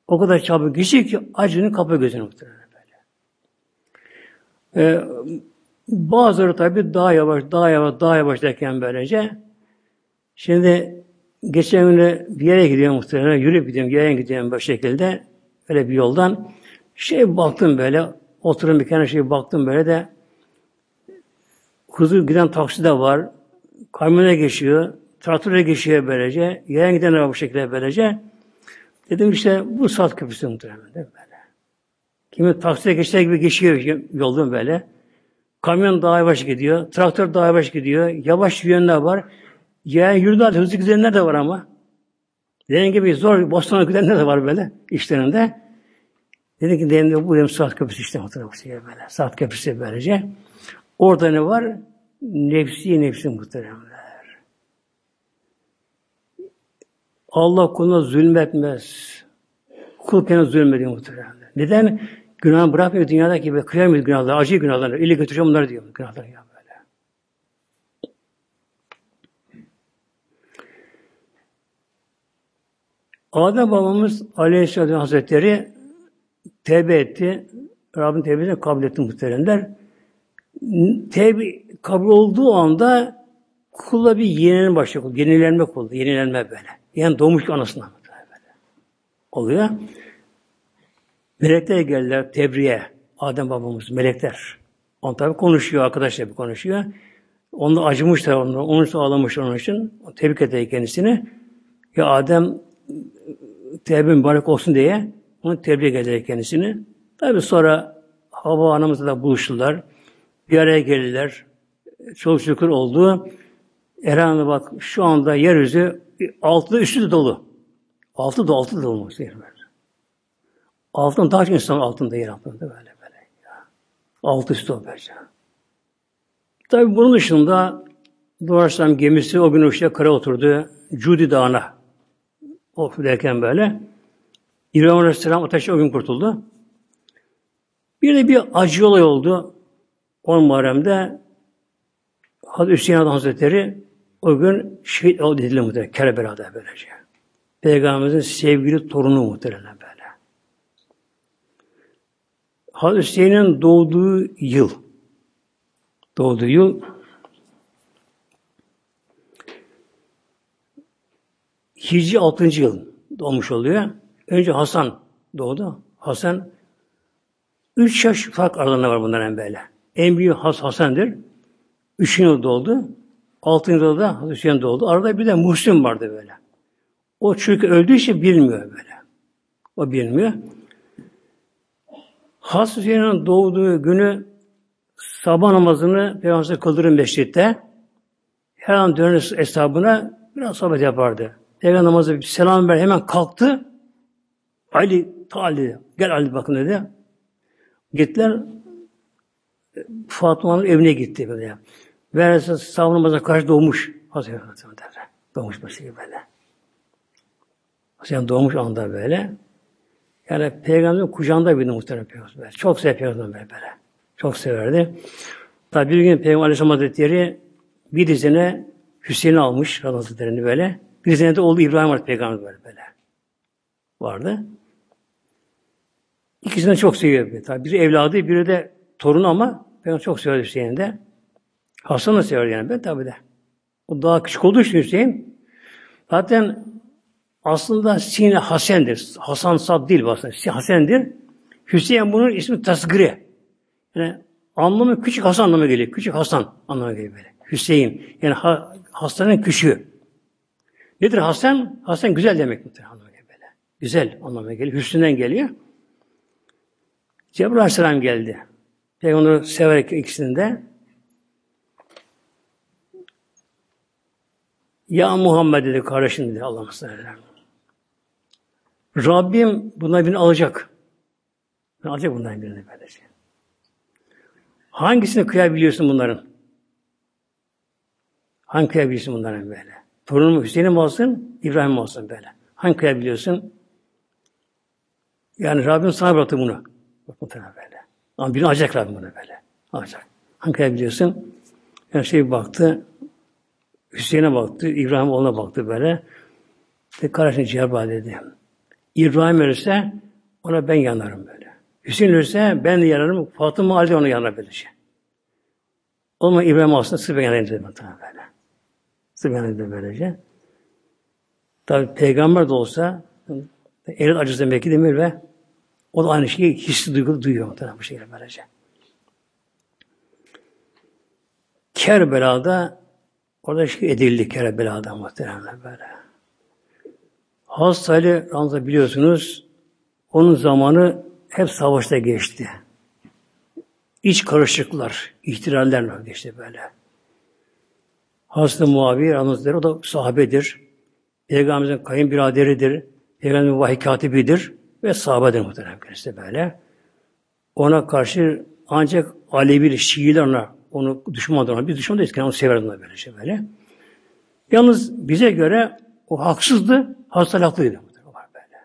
O kadar çabuk geçiyor ki acının kapı gözüne muhtemelen böyle. Ee, bazıları tabi daha yavaş, daha yavaş, daha yavaş derken böylece şimdi geçen gün bir yere gidiyorum muhtemelen, yürüyüp gidiyorum, yere gidiyorum böyle şekilde öyle bir yoldan şey baktım böyle oturum bir kenara şey baktım böyle de hızlı giden taksi de var kamyona geçiyor traktöre geçiyor böylece yere giden var bu şekilde böylece dedim işte bu saat köprüsü muhtemelen böyle. Kimi taksiye geçer gibi geçiyor yoldan böyle. Kamyon daha yavaş gidiyor. Traktör daha yavaş gidiyor. Yavaş yürüyenler var. Yani yürüdüler hızlı gidenler de var ama. Dediğim gibi zor Boston'a gidenler de var böyle işlerinde. Dedi ki dedim bu dedim saat köprüsü işte muhtemelen böyle. Saat köprüsü böylece. Orada ne var? Nefsi nefsi muhteremler. Allah kuluna zulmetmez. Kul kendine zulmediyor muhteremler. Neden? Günahını bırakmıyor dünyadaki gibi. Kıyamıyor günahları, acı günahları. İlle götüreceğim bunları diyor. Günahları ya böyle. Adem babamız Aleyhisselatü Hazretleri tevbe etti. Rabbin tevbesini kabul etti muhteremler. Tevbe kabul olduğu anda kula bir yenilenme başlıyor. Yenilenme kulda. Yenilenme böyle. Yani doğmuş anasından böyle. Oluyor. Melekler geldiler tebriğe. Adem babamız, melekler. On tabi konuşuyor, arkadaşlar bir konuşuyor. Onu acımışlar onu, onun için ağlamışlar onun için. Tebrik eder kendisini. Ya Adem tevbe mübarek olsun diye onu tebrik eder kendisini. Tabi sonra Hava anamızla da buluştular. Bir araya geldiler. Çok şükür oldu. Erhan'a bak şu anda yeryüzü altı üstü dolu. Altı da altı da dolu. Altın daha çok insan altında yer altında böyle böyle. Ya. Altı üstü o. Tabi bunun dışında Doğaçlam gemisi o gün işte kara oturdu. Cudi Dağı'na. O derken böyle. İbrahim Aleyhisselam ateşi o gün kurtuldu. Bir de bir acı olay oldu. 10 Muharrem'de Hazreti Hüseyin Hazretleri o gün şehit edildi muhtemelen Kerbela'da böylece. Peygamberimizin sevgili torunu muhtemelen böyle. Hazreti Hüseyin'in doğduğu yıl doğduğu yıl Hicri 6. yıl doğmuş oluyor. Önce Hasan doğdu. Hasan üç yaş fark aralarında var bunların böyle. En büyük Has Hasan'dır. Üç yıl doğdu. Altıncı yılda Hazreti Hüseyin doğdu. Arada bir de Muhsin vardı böyle. O çünkü öldüğü için bilmiyor böyle. O bilmiyor. Hazreti Hüseyin'in doğduğu günü sabah namazını Peygamber kıldırın meşritte. her an döneriz hesabına biraz sohbet yapardı. Peygamber namazı selam ver hemen kalktı. Ali, Ali, gel Ali bakın dedi. Gittiler Fatma'nın evine gitti böyle. Ve sabah namazına karşı doğmuş. Hazreti Doğmuş böyle böyle. Hazreti doğmuş anda böyle. Yani peygamberin kucağında bir muhterem peygamber. Çok sever peygamber böyle. Çok severdi. Tabi bir gün Peygamber Aleyhisselam Hazretleri bir dizine Hüseyin'i almış Hazretleri'ni böyle. Bir dizine de oğlu İbrahim var peygamber böyle, böyle. Vardı. İkisini çok seviyor. Tabi biri evladı, biri de torunu ama ben çok seviyor Hüseyin'i de. Hasan da sever yani ben tabi de. O daha küçük olduğu için Hüseyin. Zaten aslında Sine Hasen'dir. Hasan Sad değil aslında. Hasen'dir. Hüseyin bunun ismi tasgiri. Yani anlamı küçük Hasan anlamına geliyor. Küçük Hasan anlamına geliyor böyle. Hüseyin. Yani ha, Hasan'ın küçüğü. Nedir Hasan? Hasan güzel demek muhtemelen böyle. Güzel anlamına geliyor. Hüsnünden geliyor. Cebrail Aleyhisselam geldi. Peygamber'i severek ikisini de Ya Muhammed dedi kardeşim dedi Allah'ım sallallahu Rabbim bundan birini alacak. Alacak bundan birini böylece. Hangisini kıyabiliyorsun bunların? Hangi kıyabiliyorsun bunların böyle? Torunum Hüseyin mi olsun, İbrahim olsun böyle? Hangi kıyabiliyorsun? Yani Rabbim sana bıraktı bunu. Muhtemelen böyle. Ama birini alacak Rabbim bunu böyle. Alacak. Hangi kıyabiliyorsun? Yani şey baktı, Hüseyin'e baktı, İbrahim oğluna baktı böyle. Ve kardeşine Cebrail dedi. İbrahim ölürse ona ben yanarım böyle. Hüseyin ölürse ben de yanarım. Fatıma Ali ona yanar böylece. O zaman İbrahim aslında sırf ben yanarım dedi böyle. Dedi böylece. Tabi peygamber de olsa el acısı belki demir ve o da aynı şeyi hissi duygu duyuyor muhtemelen bu şekilde böylece. Kerbela'da orada şey edildi Kerbela'da muhtemelen böyle. Hazreti Ali Ramza biliyorsunuz onun zamanı hep savaşta geçti. İç karışıklar, ihtilaller geçti böyle. Hazreti Muaviye Hazretleri o da sahabedir. Peygamberimizin kayınbiraderidir. Peygamberimizin vahiy katibidir ve sahabedir muhtemelen kendisi böyle. Ona karşı ancak Alevi, Şiiler ona onu düşman ona biz düşman değiliz. Onu severdi ona böyle şey böyle. Yalnız bize göre o haksızdı, hastalıklıydı. Böyle.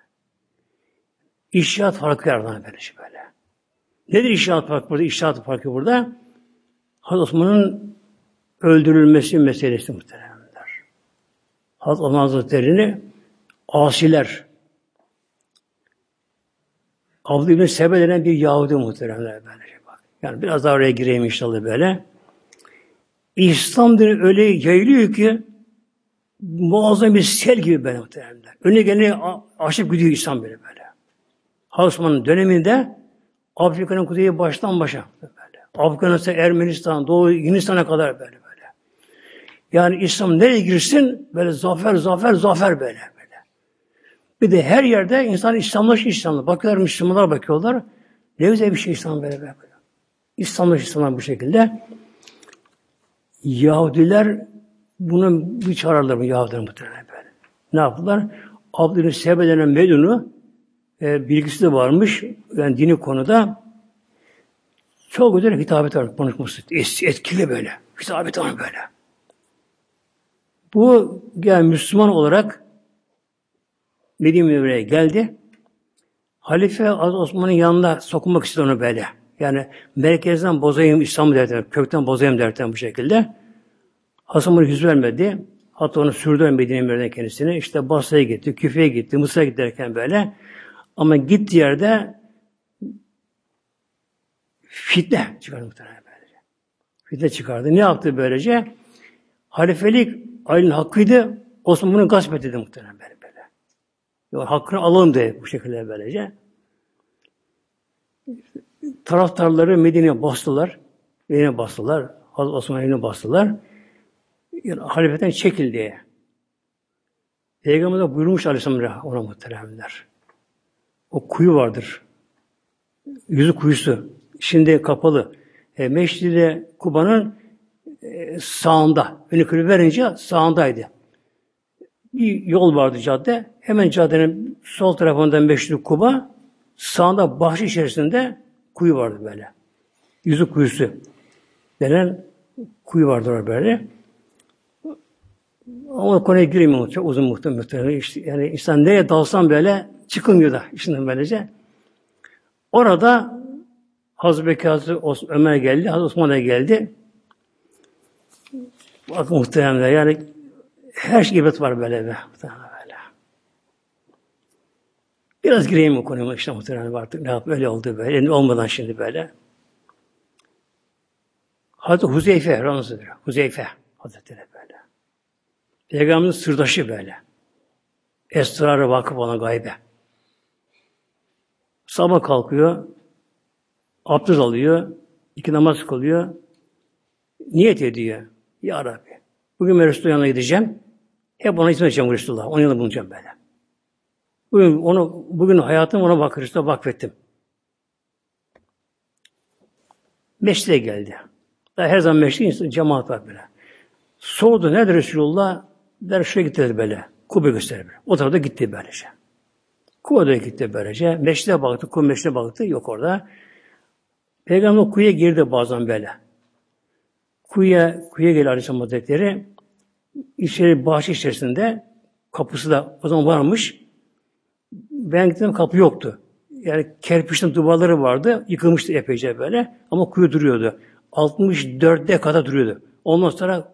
İştihat farkı yaradan böyle şey böyle. Nedir iştihat farkı burada? İştihat farkı burada. Hazreti Osman'ın öldürülmesi meselesi muhteremler. Hazreti Osman Hazretleri'ni asiler, Abdü İbni Sebe denen bir Yahudi muhteremler böyle şey. Yani biraz daha oraya gireyim inşallah böyle. İslam dini öyle yayılıyor ki muazzam bir sel gibi böyle muhteremler. Önüne geleni aşıp gidiyor İslam böyle böyle. Osman'ın döneminde Afrika'nın kuzeyi baştan başa böyle. Afrika'nın Ermenistan, Doğu Hindistan'a kadar böyle. Yani İslam nereye girsin böyle zafer zafer zafer böyle. Bir de her yerde insan İslamlaş İslamlı. Bakıyorlar Müslümanlar bakıyorlar. Ne güzel bir şey İslam böyle böyle. İslamlaş İslamlar bu şekilde. Yahudiler bunu bir çağırırlar bu Yahudiler muhtemelen böyle. Ne yaptılar? Abdülhamid Sebe denen Medun'u e, bilgisi de varmış. Yani dini konuda çok güzel hitabet var konuşması. Etkili böyle. Hitabet var böyle. Bu yani Müslüman olarak Medine Münevvere'ye geldi. Halife Az Osman'ın yanında sokulmak istedi onu böyle. Yani merkezden bozayım İslam'ı derken, kökten bozayım derken bu şekilde. Hasan bunu yüz vermedi. Hatta onu sürdü Medine Münevvere'den kendisini. İşte Basra'ya gitti, Küfe'ye gitti, Mısır'a gitti derken böyle. Ama gitti yerde fitne çıkardı muhtemelen böylece. Fitne çıkardı. Ne yaptı böylece? Halifelik Ali'nin hakkıydı. Osman bunu gasp etti muhtemelen böyle. Yani hakkını alalım diye bu şekilde böylece. Taraftarları Medine'ye bastılar. Medine'ye bastılar. Hazreti Osman evine bastılar. Yani halifeten çekil diye. Peygamber de buyurmuş Aleyhisselam ona muhteremler. O kuyu vardır. Yüzü kuyusu. Şimdi kapalı. E, Meşride Kuba'nın e, sağında. Kırı verince sağındaydı. Bir yol vardı cadde. Hemen caddenin sol tarafından Meşruk Kuba, sağında bahçe içerisinde kuyu vardı böyle. Yüzü kuyusu denen kuyu vardı orada böyle. Ama konuya girmiyorum çok uzun muhtemelen. İşte, yani insan neye dalsam böyle çıkılmıyor da işinden böylece. Orada Hazreti Bekir Hazreti Ömer geldi, Hazreti Osman da geldi. Bak muhtemelen yani her şey ibret var böyle be. Böyle. Biraz gireyim bu konuya işte muhtemelen artık ne yap öyle oldu böyle. Olmadan şimdi böyle. Hazreti Huzeyfe, Ramazan'dır. Huzeyfe Hazretleri böyle. Peygamberin sırdaşı böyle. Esrarı vakıf olan gaybe. Sabah kalkıyor, abdest alıyor, iki namaz kılıyor, niyet ediyor. Ya Rabbi, bugün ben Resulullah'a yanına gideceğim, hep ona hizmet edeceğim Resulullah, onun yanında bulunacağım böyle. Bugün, onu, bugün hayatım ona bak Resulullah'a vakfettim. Meşride geldi. Daha her zaman meşride cemaat var böyle. Sordu nerede Resulullah? Der şuraya gitti böyle. Kube gösterir böyle. O tarafa gitti böylece. Kube'de gitti böylece. Meşride baktı, Kube meşride baktı. Yok orada. Peygamber kuyuya girdi bazen böyle. Kuyuya, kuyuya geliyor Aleyhisselam Hazretleri. İçeri bahçe içerisinde kapısı da o zaman varmış. Ben gittim kapı yoktu. Yani kerpiçten duvarları vardı. Yıkılmıştı epeyce böyle. Ama kuyu duruyordu. 64'e kadar duruyordu. Ondan sonra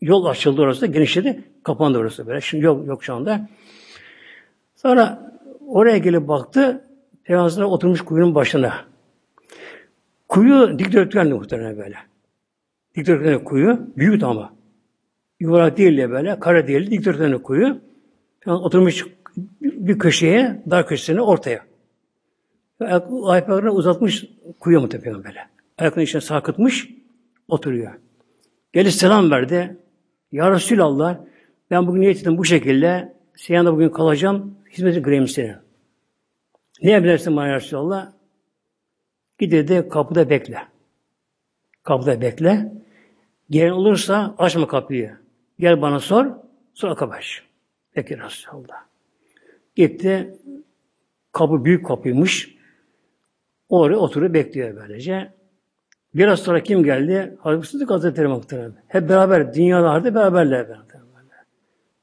yol açıldı orası, genişledi, kapandı orası böyle. Şimdi yok, yok şu anda. Sonra oraya gelip baktı, Peygamber oturmuş kuyunun başına. Kuyu dikdörtgendi muhtemelen böyle. Dikdörtgen kuyu, büyük ama. Yuvarlak değil de böyle, kare değil, dikdörtgen kuyu. Yani oturmuş bir köşeye, dar köşesine ortaya. Ayaklarını uzatmış kuyu muhtemelen böyle. Ayaklarını içine sarkıtmış, oturuyor. Gelip selam verdi. Ya Resulallah, ben bugün niyet ettim bu şekilde, senin yanında bugün kalacağım, hizmeti göreyim senin. Ne yapabilirsin bana Resulallah? Git dedi, kapıda bekle. Kapıda bekle. Gelen olursa açma kapıyı. Gel bana sor, sonra kapı aç. Peki Resulallah. Gitti, kapı büyük kapıymış. Oraya oturup bekliyor böylece. Biraz sonra kim geldi? Hazreti Sıddık Hazretleri muhtemelen. Hep beraber, dünyalarda beraberler. beraber.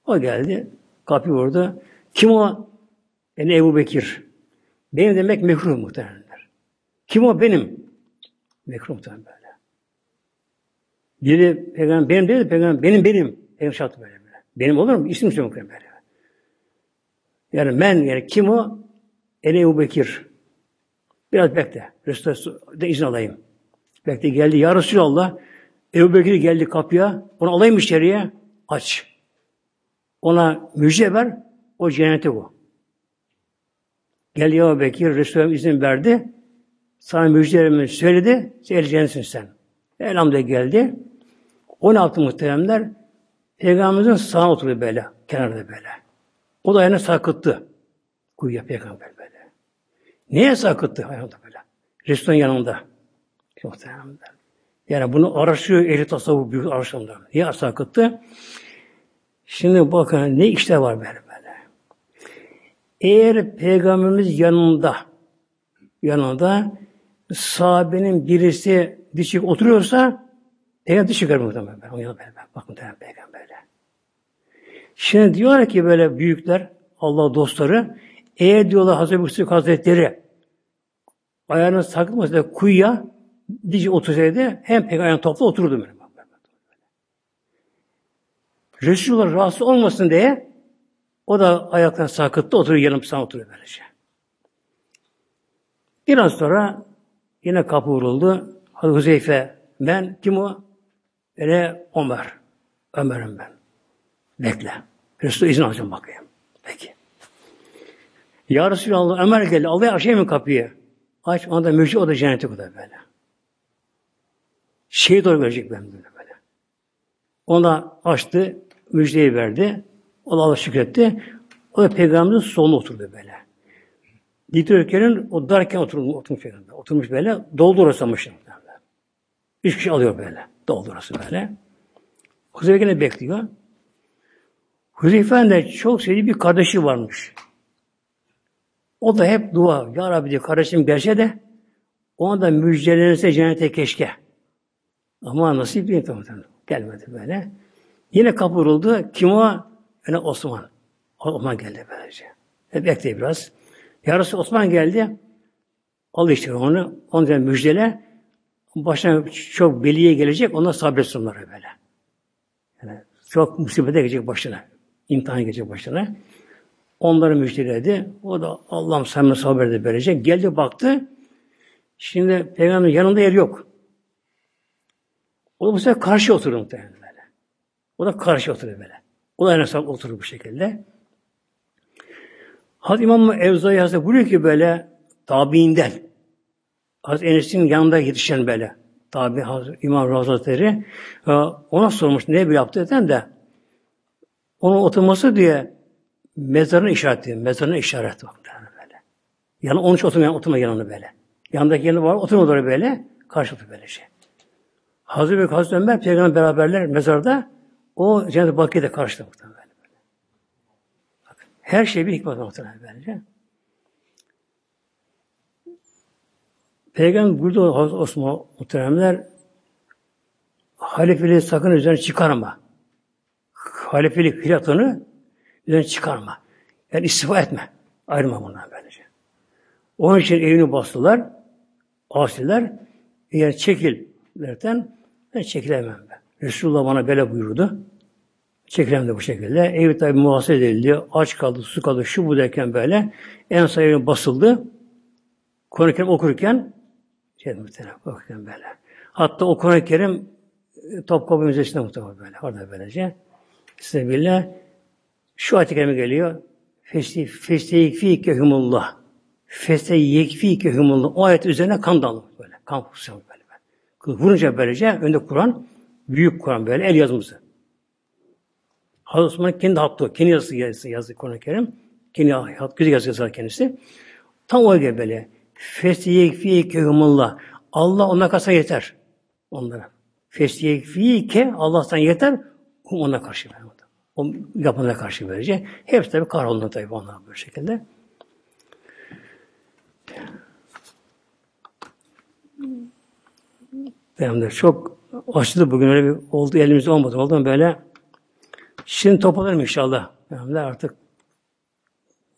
O geldi, kapı vurdu. Kim o? Yani Ebu Bekir. Benim demek mekruh muhtemelenler. Kim o? Benim. Mekruh böyle. Biri peygamber, benim dedi peygamber, benim benim. Benim şartı böyle böyle. Benim olur mu? İsim söylüyorum böyle. Yani men, yani kim o? En Ebu Bekir. Biraz bekle. Resulullah izin alayım. Bekle geldi. Ya Resulallah Ebu Bekir geldi kapıya. Onu alayım içeriye. Aç. Ona müjde ver. O cennete bu. Geldi ya Ebu Bekir. Resulullah izin verdi. Sana müjdelerimi söyledi. Sen cennetsin sen. Elhamdülillah geldi. O ne yaptı muhteremler? Peygamberimizin sağ oturuyor böyle. Kenarda böyle. O da ayağını sarkıttı. Kuyuya peygamber böyle. Neye sarkıttı? Ayağında böyle. Resulullah'ın yanında. Muhteremler. Yani bunu araştırıyor ehli tasavvuf büyük araştırmalar. Niye sakıttı? Şimdi bakın ne işler var böyle böyle. Eğer peygamberimiz yanında yanında sahabenin birisi dişik oturuyorsa peygamber dişi çıkar muhtemelen. Onun yanında böyle. Bakın peygamberle. Şimdi diyorlar ki böyle büyükler, Allah dostları, eğer diyorlar Hazreti Mustafa Hazretleri ayağını sakınmasıyla kuyuya Dici otursaydı hem pek ayağını topla otururdu böyle. Resulullah rahatsız olmasın diye o da ayaktan sarkıttı, oturuyor yanım sana oturuyor böylece. Biraz sonra yine kapı vuruldu. Huzeyfe, ben kim o? Öyle Ömer. Ömer'im ben. Bekle. Resulullah izin alacağım bakayım. Peki. Ya Resulallah Ömer geldi. Allah'a açayım mı kapıyı? Aç. Onda müjde o da cennete kadar böyle. Şehit olarak verecek ben böyle böyle. Ona açtı, müjdeyi verdi. O da Allah şükretti. O da peygamberin soluna oturdu böyle. Dikdörtgenin o darken oturmuş, oturmuş. Oturmuş böyle, doldu orası Üç kişi alıyor böyle. Doldurası böyle. Huzeyfe gene bekliyor. Huzeyfe'nin de çok sevdiği bir kardeşi varmış. O da hep dua. Ya Rabbi diyor kardeşim gelse de ona da müjdelenirse cennete keşke. Ama nasip değil tabii. Gelmedi böyle. Yine kapı Kim o? Yani Osman. Osman geldi böylece. Hep bekle biraz. Yarısı Osman geldi. Al işte onu. Ondan müjdele. Başına çok beliye gelecek. Ona sabretsin onlara böyle. Yani çok musibete gelecek başına. İmtihan gelecek başına. Onları müjdeledi. O da Allah'ım sen sabredip verecek. Geldi baktı. Şimdi peygamberin yanında yer yok. O da bu sefer karşı oturuyor muhtemelen. O da karşı oturuyor böyle. O da en oturuyor bu şekilde. Hazreti İmam Evzai Hazretleri buyuruyor ki böyle tabiinden Hazreti Enes'in yanında yetişen böyle tabi İmam Hazretleri ona sormuş ne bir yaptı deden de onun oturması diye mezarına işaret ediyor. Mezarına işaret bak böyle. Yani onun için oturmayan oturma yanına böyle. Yanındaki yanı var oturmadı böyle. Karşı oturuyor böyle şey. Hazreti Bekir Hazreti Ömer peygamber beraberler mezarda o Cennet-i Bakı'da karşıda muhtemelen. Her şey bir hikmet muhtemelen bence. Peygamber burada Osman muhteremler halifeliği sakın üzerine çıkarma. Halifelik filatını üzerine çıkarma. Yani istifa etme. Ayrılma bundan böylece. Onun için evini bastılar. Asiler. Eğer çekil derken ben çekilemem ben. Resulullah bana böyle buyurdu. Çekilem de bu şekilde. Evi tabi muhasebe edildi. Aç kaldı, su kaldı, şu bu derken böyle. En sayı basıldı. Kur'an-ı okurken şey muhtemelen okurken böyle. Hatta o Kur'an-ı Kerim e, Topkapı Müzesi'nde muhtemelen böyle. Orada böylece. Sebebiyle şu ayet-i kerime geliyor. Festeyikfikehumullah. Festeyikfikehumullah. O ayet üzerine kan dalı böyle. Kan kusuyor böyle. Vurunca böylece önde Kur'an, büyük Kur'an böyle el yazımızı. Hazreti Osman kendi hattı, kendi yazısı yazdı, yazdı Kur'an-ı Kerim. Kendi hat, güzel yazı yazar kendisi. Tam o gibi böyle. Fesiyekfikehumullah. Allah ona kalsa yeter. Onlara. Fesiyekfike Allah'tan yeter. Ona karşı verir. O yapana karşı verecek. Hepsi tabi kahrolunur tabi onlar böyle şekilde. Benim çok açtı bugün öyle bir oldu elimizde olmadı oldu böyle. Şimdi toparlarım inşallah. Benim artık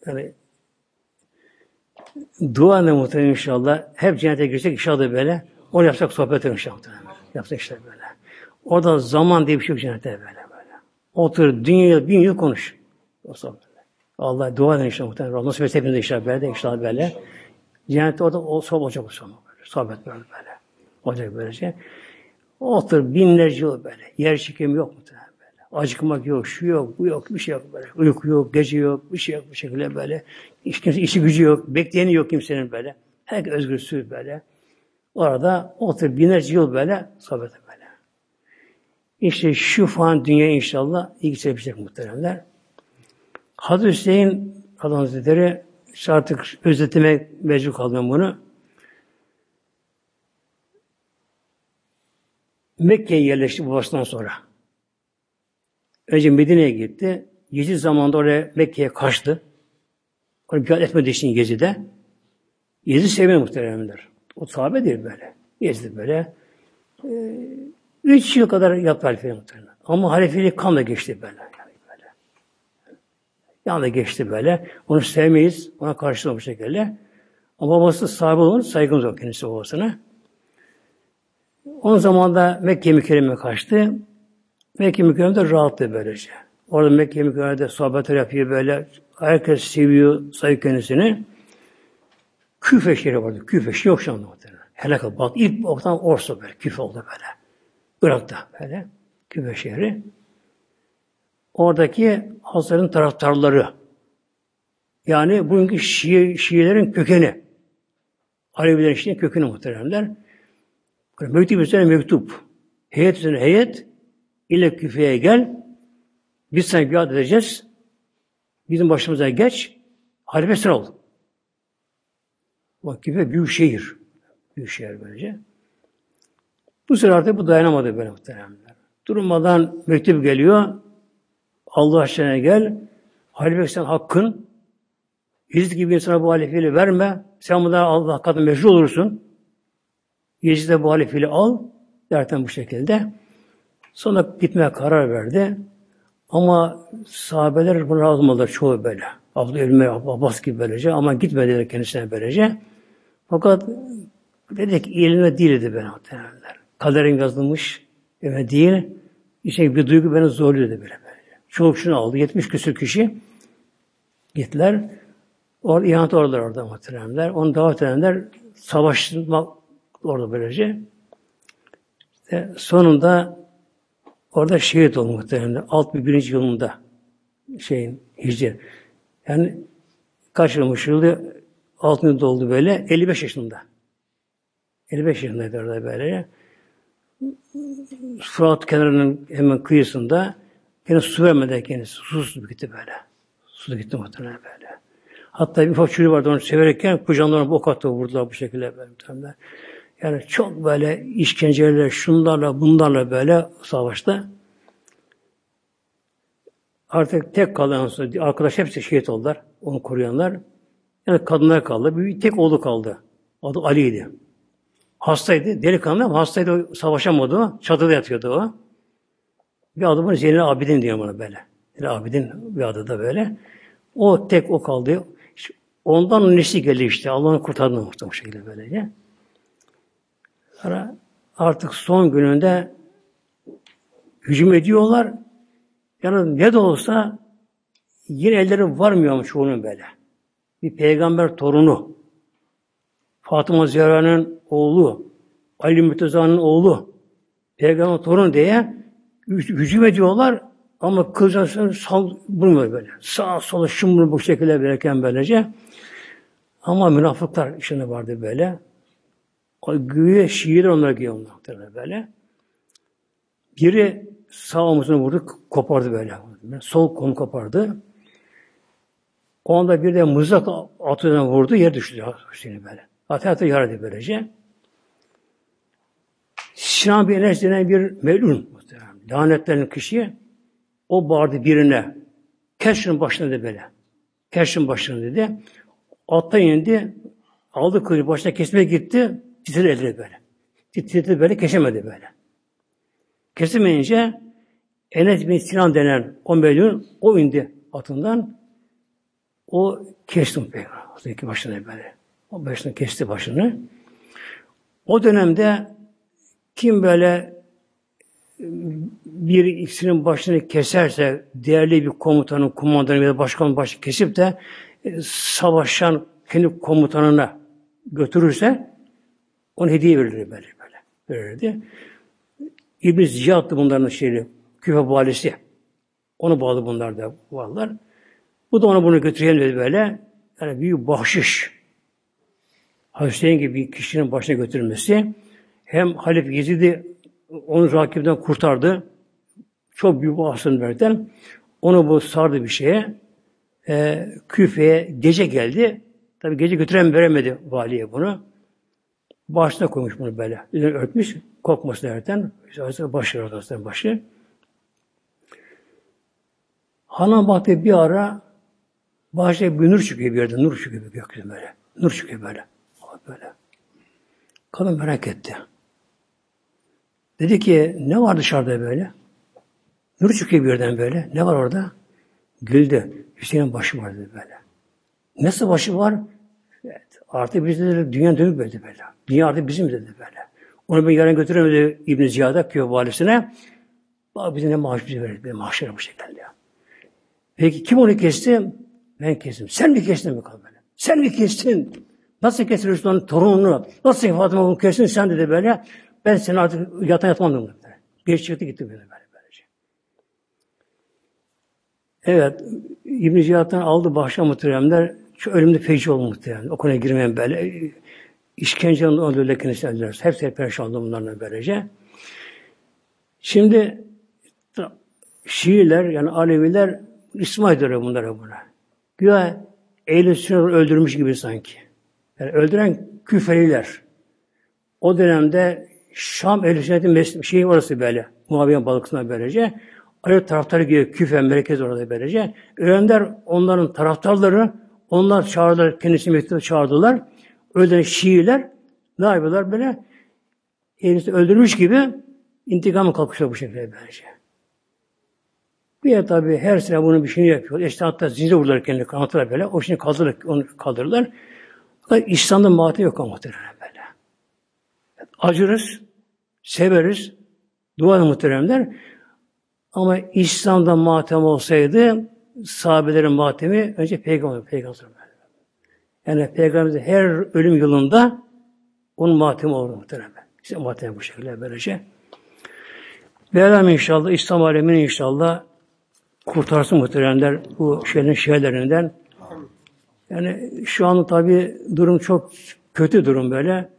yani dua ne muhtemelen inşallah. Hep cennete girecek inşallah böyle. Onu yapacak sohbet inşallah. Yapacak işte böyle. Orada zaman diye bir şey yok cennette böyle böyle. Otur dünya bin yıl konuş. O sohbet. Allah dua edin inşallah muhtemelen. Nasıl ve hepinize inşallah böyle inşallah böyle. Cennette orada o sohbet olacak o sohbet. Sohbet böyle böyle. Olacak böylece. Otur binlerce yıl böyle. Yer çekimi yok mu? Acıkmak yok, şu yok, bu yok, bir şey yok böyle. Uyku yok, gece yok, bir şey yok bu şekilde böyle. Hiç kimse işi gücü yok, bekleyeni yok kimsenin böyle. Herkes özgürsüz böyle. Orada otur binlerce yıl böyle sohbet böyle. İşte şu falan dünya inşallah ilgi çekecek muhteremler. Hazreti Hüseyin Allah Hazretleri artık özetlemek mecbur kaldım bunu. Mekke'ye yerleşti bu baştan sonra. Önce Medine'ye gitti. Gezi zamanında oraya Mekke'ye kaçtı. Oraya biat etmediği için Gezi'de. Gezi sevmiyor muhteremler. O sahabe değil böyle. Gezdi böyle. Ee, üç yıl kadar yaptı halifeliği muhteremler. Ama halifeliği kanla geçti böyle. Yani böyle. Yani geçti böyle. Onu sevmeyiz. Ona karşı bu şekilde. Ama babası sahibi olan saygımız yok kendisi babasına. O zaman da Mekke mükerreme kaçtı. Mekke mükerremede rahattı böylece. Orada Mekke mükerremede sohbetler yapıyor böyle. Herkes seviyor, sayı kendisini. Küfe şehri vardı. Küfe şehri yok şu anda. Helak oldu. İlk ortadan Orso böyle. Küfe oldu böyle. Irak'ta böyle. Küfe şehri. Oradaki Hazar'ın taraftarları yani bugünkü Şii, Şiilerin kökeni Alevilerin Şii'nin kökeni muhteremler. Mektup üzerine mektup. Heyet üzerine heyet. İle küfeye gel. Biz sana biat edeceğiz. Bizim başımıza geç. Halife sen ol. Bak küfe büyük şehir. Büyük şehir böylece. Bu sefer artık bu dayanamadı böyle muhteremler. Durmadan mektup geliyor. Allah aşkına gel. Halife sen hakkın. Yezid gibi insana bu halifeliği verme. Sen bundan Allah katında meşru olursun. Yezid'e bu halifeliği al. Derken bu şekilde. Sonra gitmeye karar verdi. Ama sahabeler buna razı olmadılar çoğu böyle. Abdü Elme, Abbas gibi böylece ama gitmediler kendisine böylece. Fakat dedik ilme değildi ben muhtemelenler. Kaderin yazılmış eve değil. İşte bir duygu beni zorluyordu böyle böyle. Çoğu şunu aldı. 70 küsür kişi gittiler. Orada ihanet oradalar orada muhteremler. Onu davet edenler savaşmak orada böylece. İşte sonunda orada şehit oldu muhteremler. Alt bir birinci yılında şeyin hicret. Yani kaç yılmış yılı altını doldu böyle 55 yaşında. 55 yaşındaydı orada böyle. Fırat kenarının hemen kıyısında yine su vermeden kendisi susuz gitti böyle. Su gitti muhtemelen böyle. Hatta bir ufak çocuğu vardı onu severken kucağından bok attı vurdular bu şekilde böyle muhtemelen. Yani çok böyle işkencelerle, şunlarla, bunlarla böyle savaşta. Artık tek kalan arkadaş hepsi şehit oldular. Onu koruyanlar. Yani kadınlar kaldı. Bir tek oğlu kaldı. Adı Ali'ydi. Hastaydı. Delikanlı ama hastaydı. Savaşamadı o. Çatıda yatıyordu o. Bir adı bunu Zeynel Abidin diyor buna böyle. Zeynel Abidin bir adı da böyle. O tek o kaldı. Ondan nesli geldi işte. Allah'ın kurtardığını muhtemelen şekilde böylece. Sonra artık son gününde hücum ediyorlar. Yani ne de olsa yine elleri varmıyormuş onun böyle. Bir peygamber torunu. Fatıma Zehra'nın oğlu. Ali Mürteza'nın oğlu. Peygamber torunu diye hücum ediyorlar ama kılıçlar sal bulmuyor böyle. Sağa sola şumur bu şekilde verirken böylece. Ama münafıklar içinde vardı böyle. Güye şiir onlara giyiyor onlar böyle. Biri sağ omuzunu vurdu, kopardı böyle. Sol konu kopardı. O anda bir de mızrak atından vurdu, yer düştü Hüseyin'i böyle. Atı atı yaradı böylece. Sinan bir Enes denen bir melun muhtemelen. Lanetlerin kişi o bağırdı birine. Kes şunun başına dedi böyle. Kes şunun başına dedi. Atta indi. Aldı kılıcı başına kesmeye gitti. Titredi elleri böyle. Titredi böyle kesemedi böyle. Kesemeyince Enes bin Sinan denen o melun o indi atından. O kestim peygamber. Başına böyle. O başını kesti başını. O dönemde kim böyle bir ikisinin başını keserse değerli bir komutanın, kumandanı ya da başkanın başını kesip de e, savaşan kendi komutanına götürürse onu hediye verirdi böyle böyle. Verirdi. İblis Ziyad'dı bunların şeyi, küfe valisi. Onu bağlı bunlar da varlar. Bu da ona bunu götürelim dedi böyle. Yani büyük bahşiş. Hüseyin gibi bir kişinin başına götürülmesi hem Halif Yezid'i onu rakibinden kurtardı. Çok büyük bir verden. Onu bu sardı bir şeye. E, küfeye gece geldi. Tabi gece götüren veremedi valiye bunu. Başına koymuş bunu böyle. Üzerine örtmüş. Korkması derken. Başı ortasından başı. Hanan baktı bir ara başta bir nur çıkıyor bir yerde. Nur çıkıyor bir gökyüzü böyle. Nur çıkıyor böyle. Böyle. Kadın merak etti. Dedi ki ne var dışarıda böyle? Nur çıkıyor bir yerden böyle. Ne var orada? Güldü. Hüseyin'in başı var dedi böyle. Nasıl başı var? Artık biz de dünya dönüp böyle böyle. Dünya artık bizim dedi böyle. Onu ben yarın götüremedi İbn Ziyad'a köy valisine. Bak bize ne maaş bize verir. Bir maaşları bu şekilde. Peki kim onu kesti? Ben kestim. Sen mi kestin mi böyle? Sen mi kestin? Nasıl kesiyorsun onun torununu? Nasıl Fatıma bunu kestin sen dedi böyle. Ben seni artık yatan yatmam dedim. Geç çıktı gitti böyle böyle. Böylece. Evet. İbn-i Cihat'tan aldı bahşa muhteremler. Şu ölümde feci oldu muhterem. O konuya girmeyen böyle. İşkencenin öldürüle kendisi öldürürler. Hepsi perişan oldu bunlarla böylece. Şimdi Şiiler yani Aleviler İsmail diyor bunlara buna. Güya ehl sünnet öldürmüş gibi sanki. Yani öldüren küfeliler. O dönemde Şam ehl sünnetin şeyi orası böyle. Muaviye balıkçısına böylece. Ali taraftarı gibi küfe merkez orada böylece. Ölenler onların taraftarları onlar çağırdılar, kendisi mektubu çağırdılar. Ölen Şiiler ne yapıyorlar böyle? Ehlisi öldürmüş gibi intikamı kalkışıyor bu şekilde böylece. Bir de tabi her sene bunu bir şey yapıyor. İşte hatta zincir vurdular kendini kanatlar böyle. O şimdi kaldırır, onu kaldırırlar. İslam'da matem yok ama böyle. Acırız, severiz, dua muhteremler. Ama İslam'da matem olsaydı sahabelerin matemi önce peygamber peygamber. Yani peygamberimizin her ölüm yılında onun matemi olur muhtemelen. İşte matem bu şekilde böylece. Mevlam inşallah, İslam alemini inşallah kurtarsın muhteremler bu şeylerin şeylerinden. Yani şu an tabi durum çok kötü durum böyle.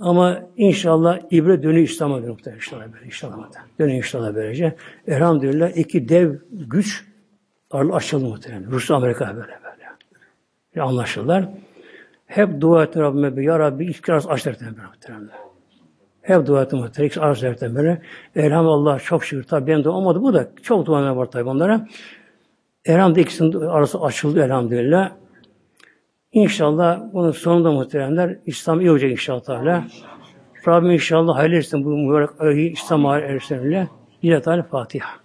Ama inşallah ibre dönü İslam'a dönü inşallah böyle inşallah. Dönü inşallah böylece. Elhamdülillah iki dev güç açıldı muhtemelen. Rusya Amerika böyle böyle. Yani anlaşıldılar. Hep dua ettim Rabbime. Ya Rabbi ilk kez aç derken muhtemelen. Hep dua ettim muhtemelen. İlk arz derken böyle. Elhamdülillah çok şükür. Tabi benim de olmadı bu da. Çok dualar var tabi onlara. Elhamdülillah ikisinin arası açıldı elhamdülillah. İnşallah bunun sonunda muhteremler İslam iyi olacak inşallah. Rabbim inşallah hayırlı etsin bu mübarek İslam hayırlı etsin. Fatiha.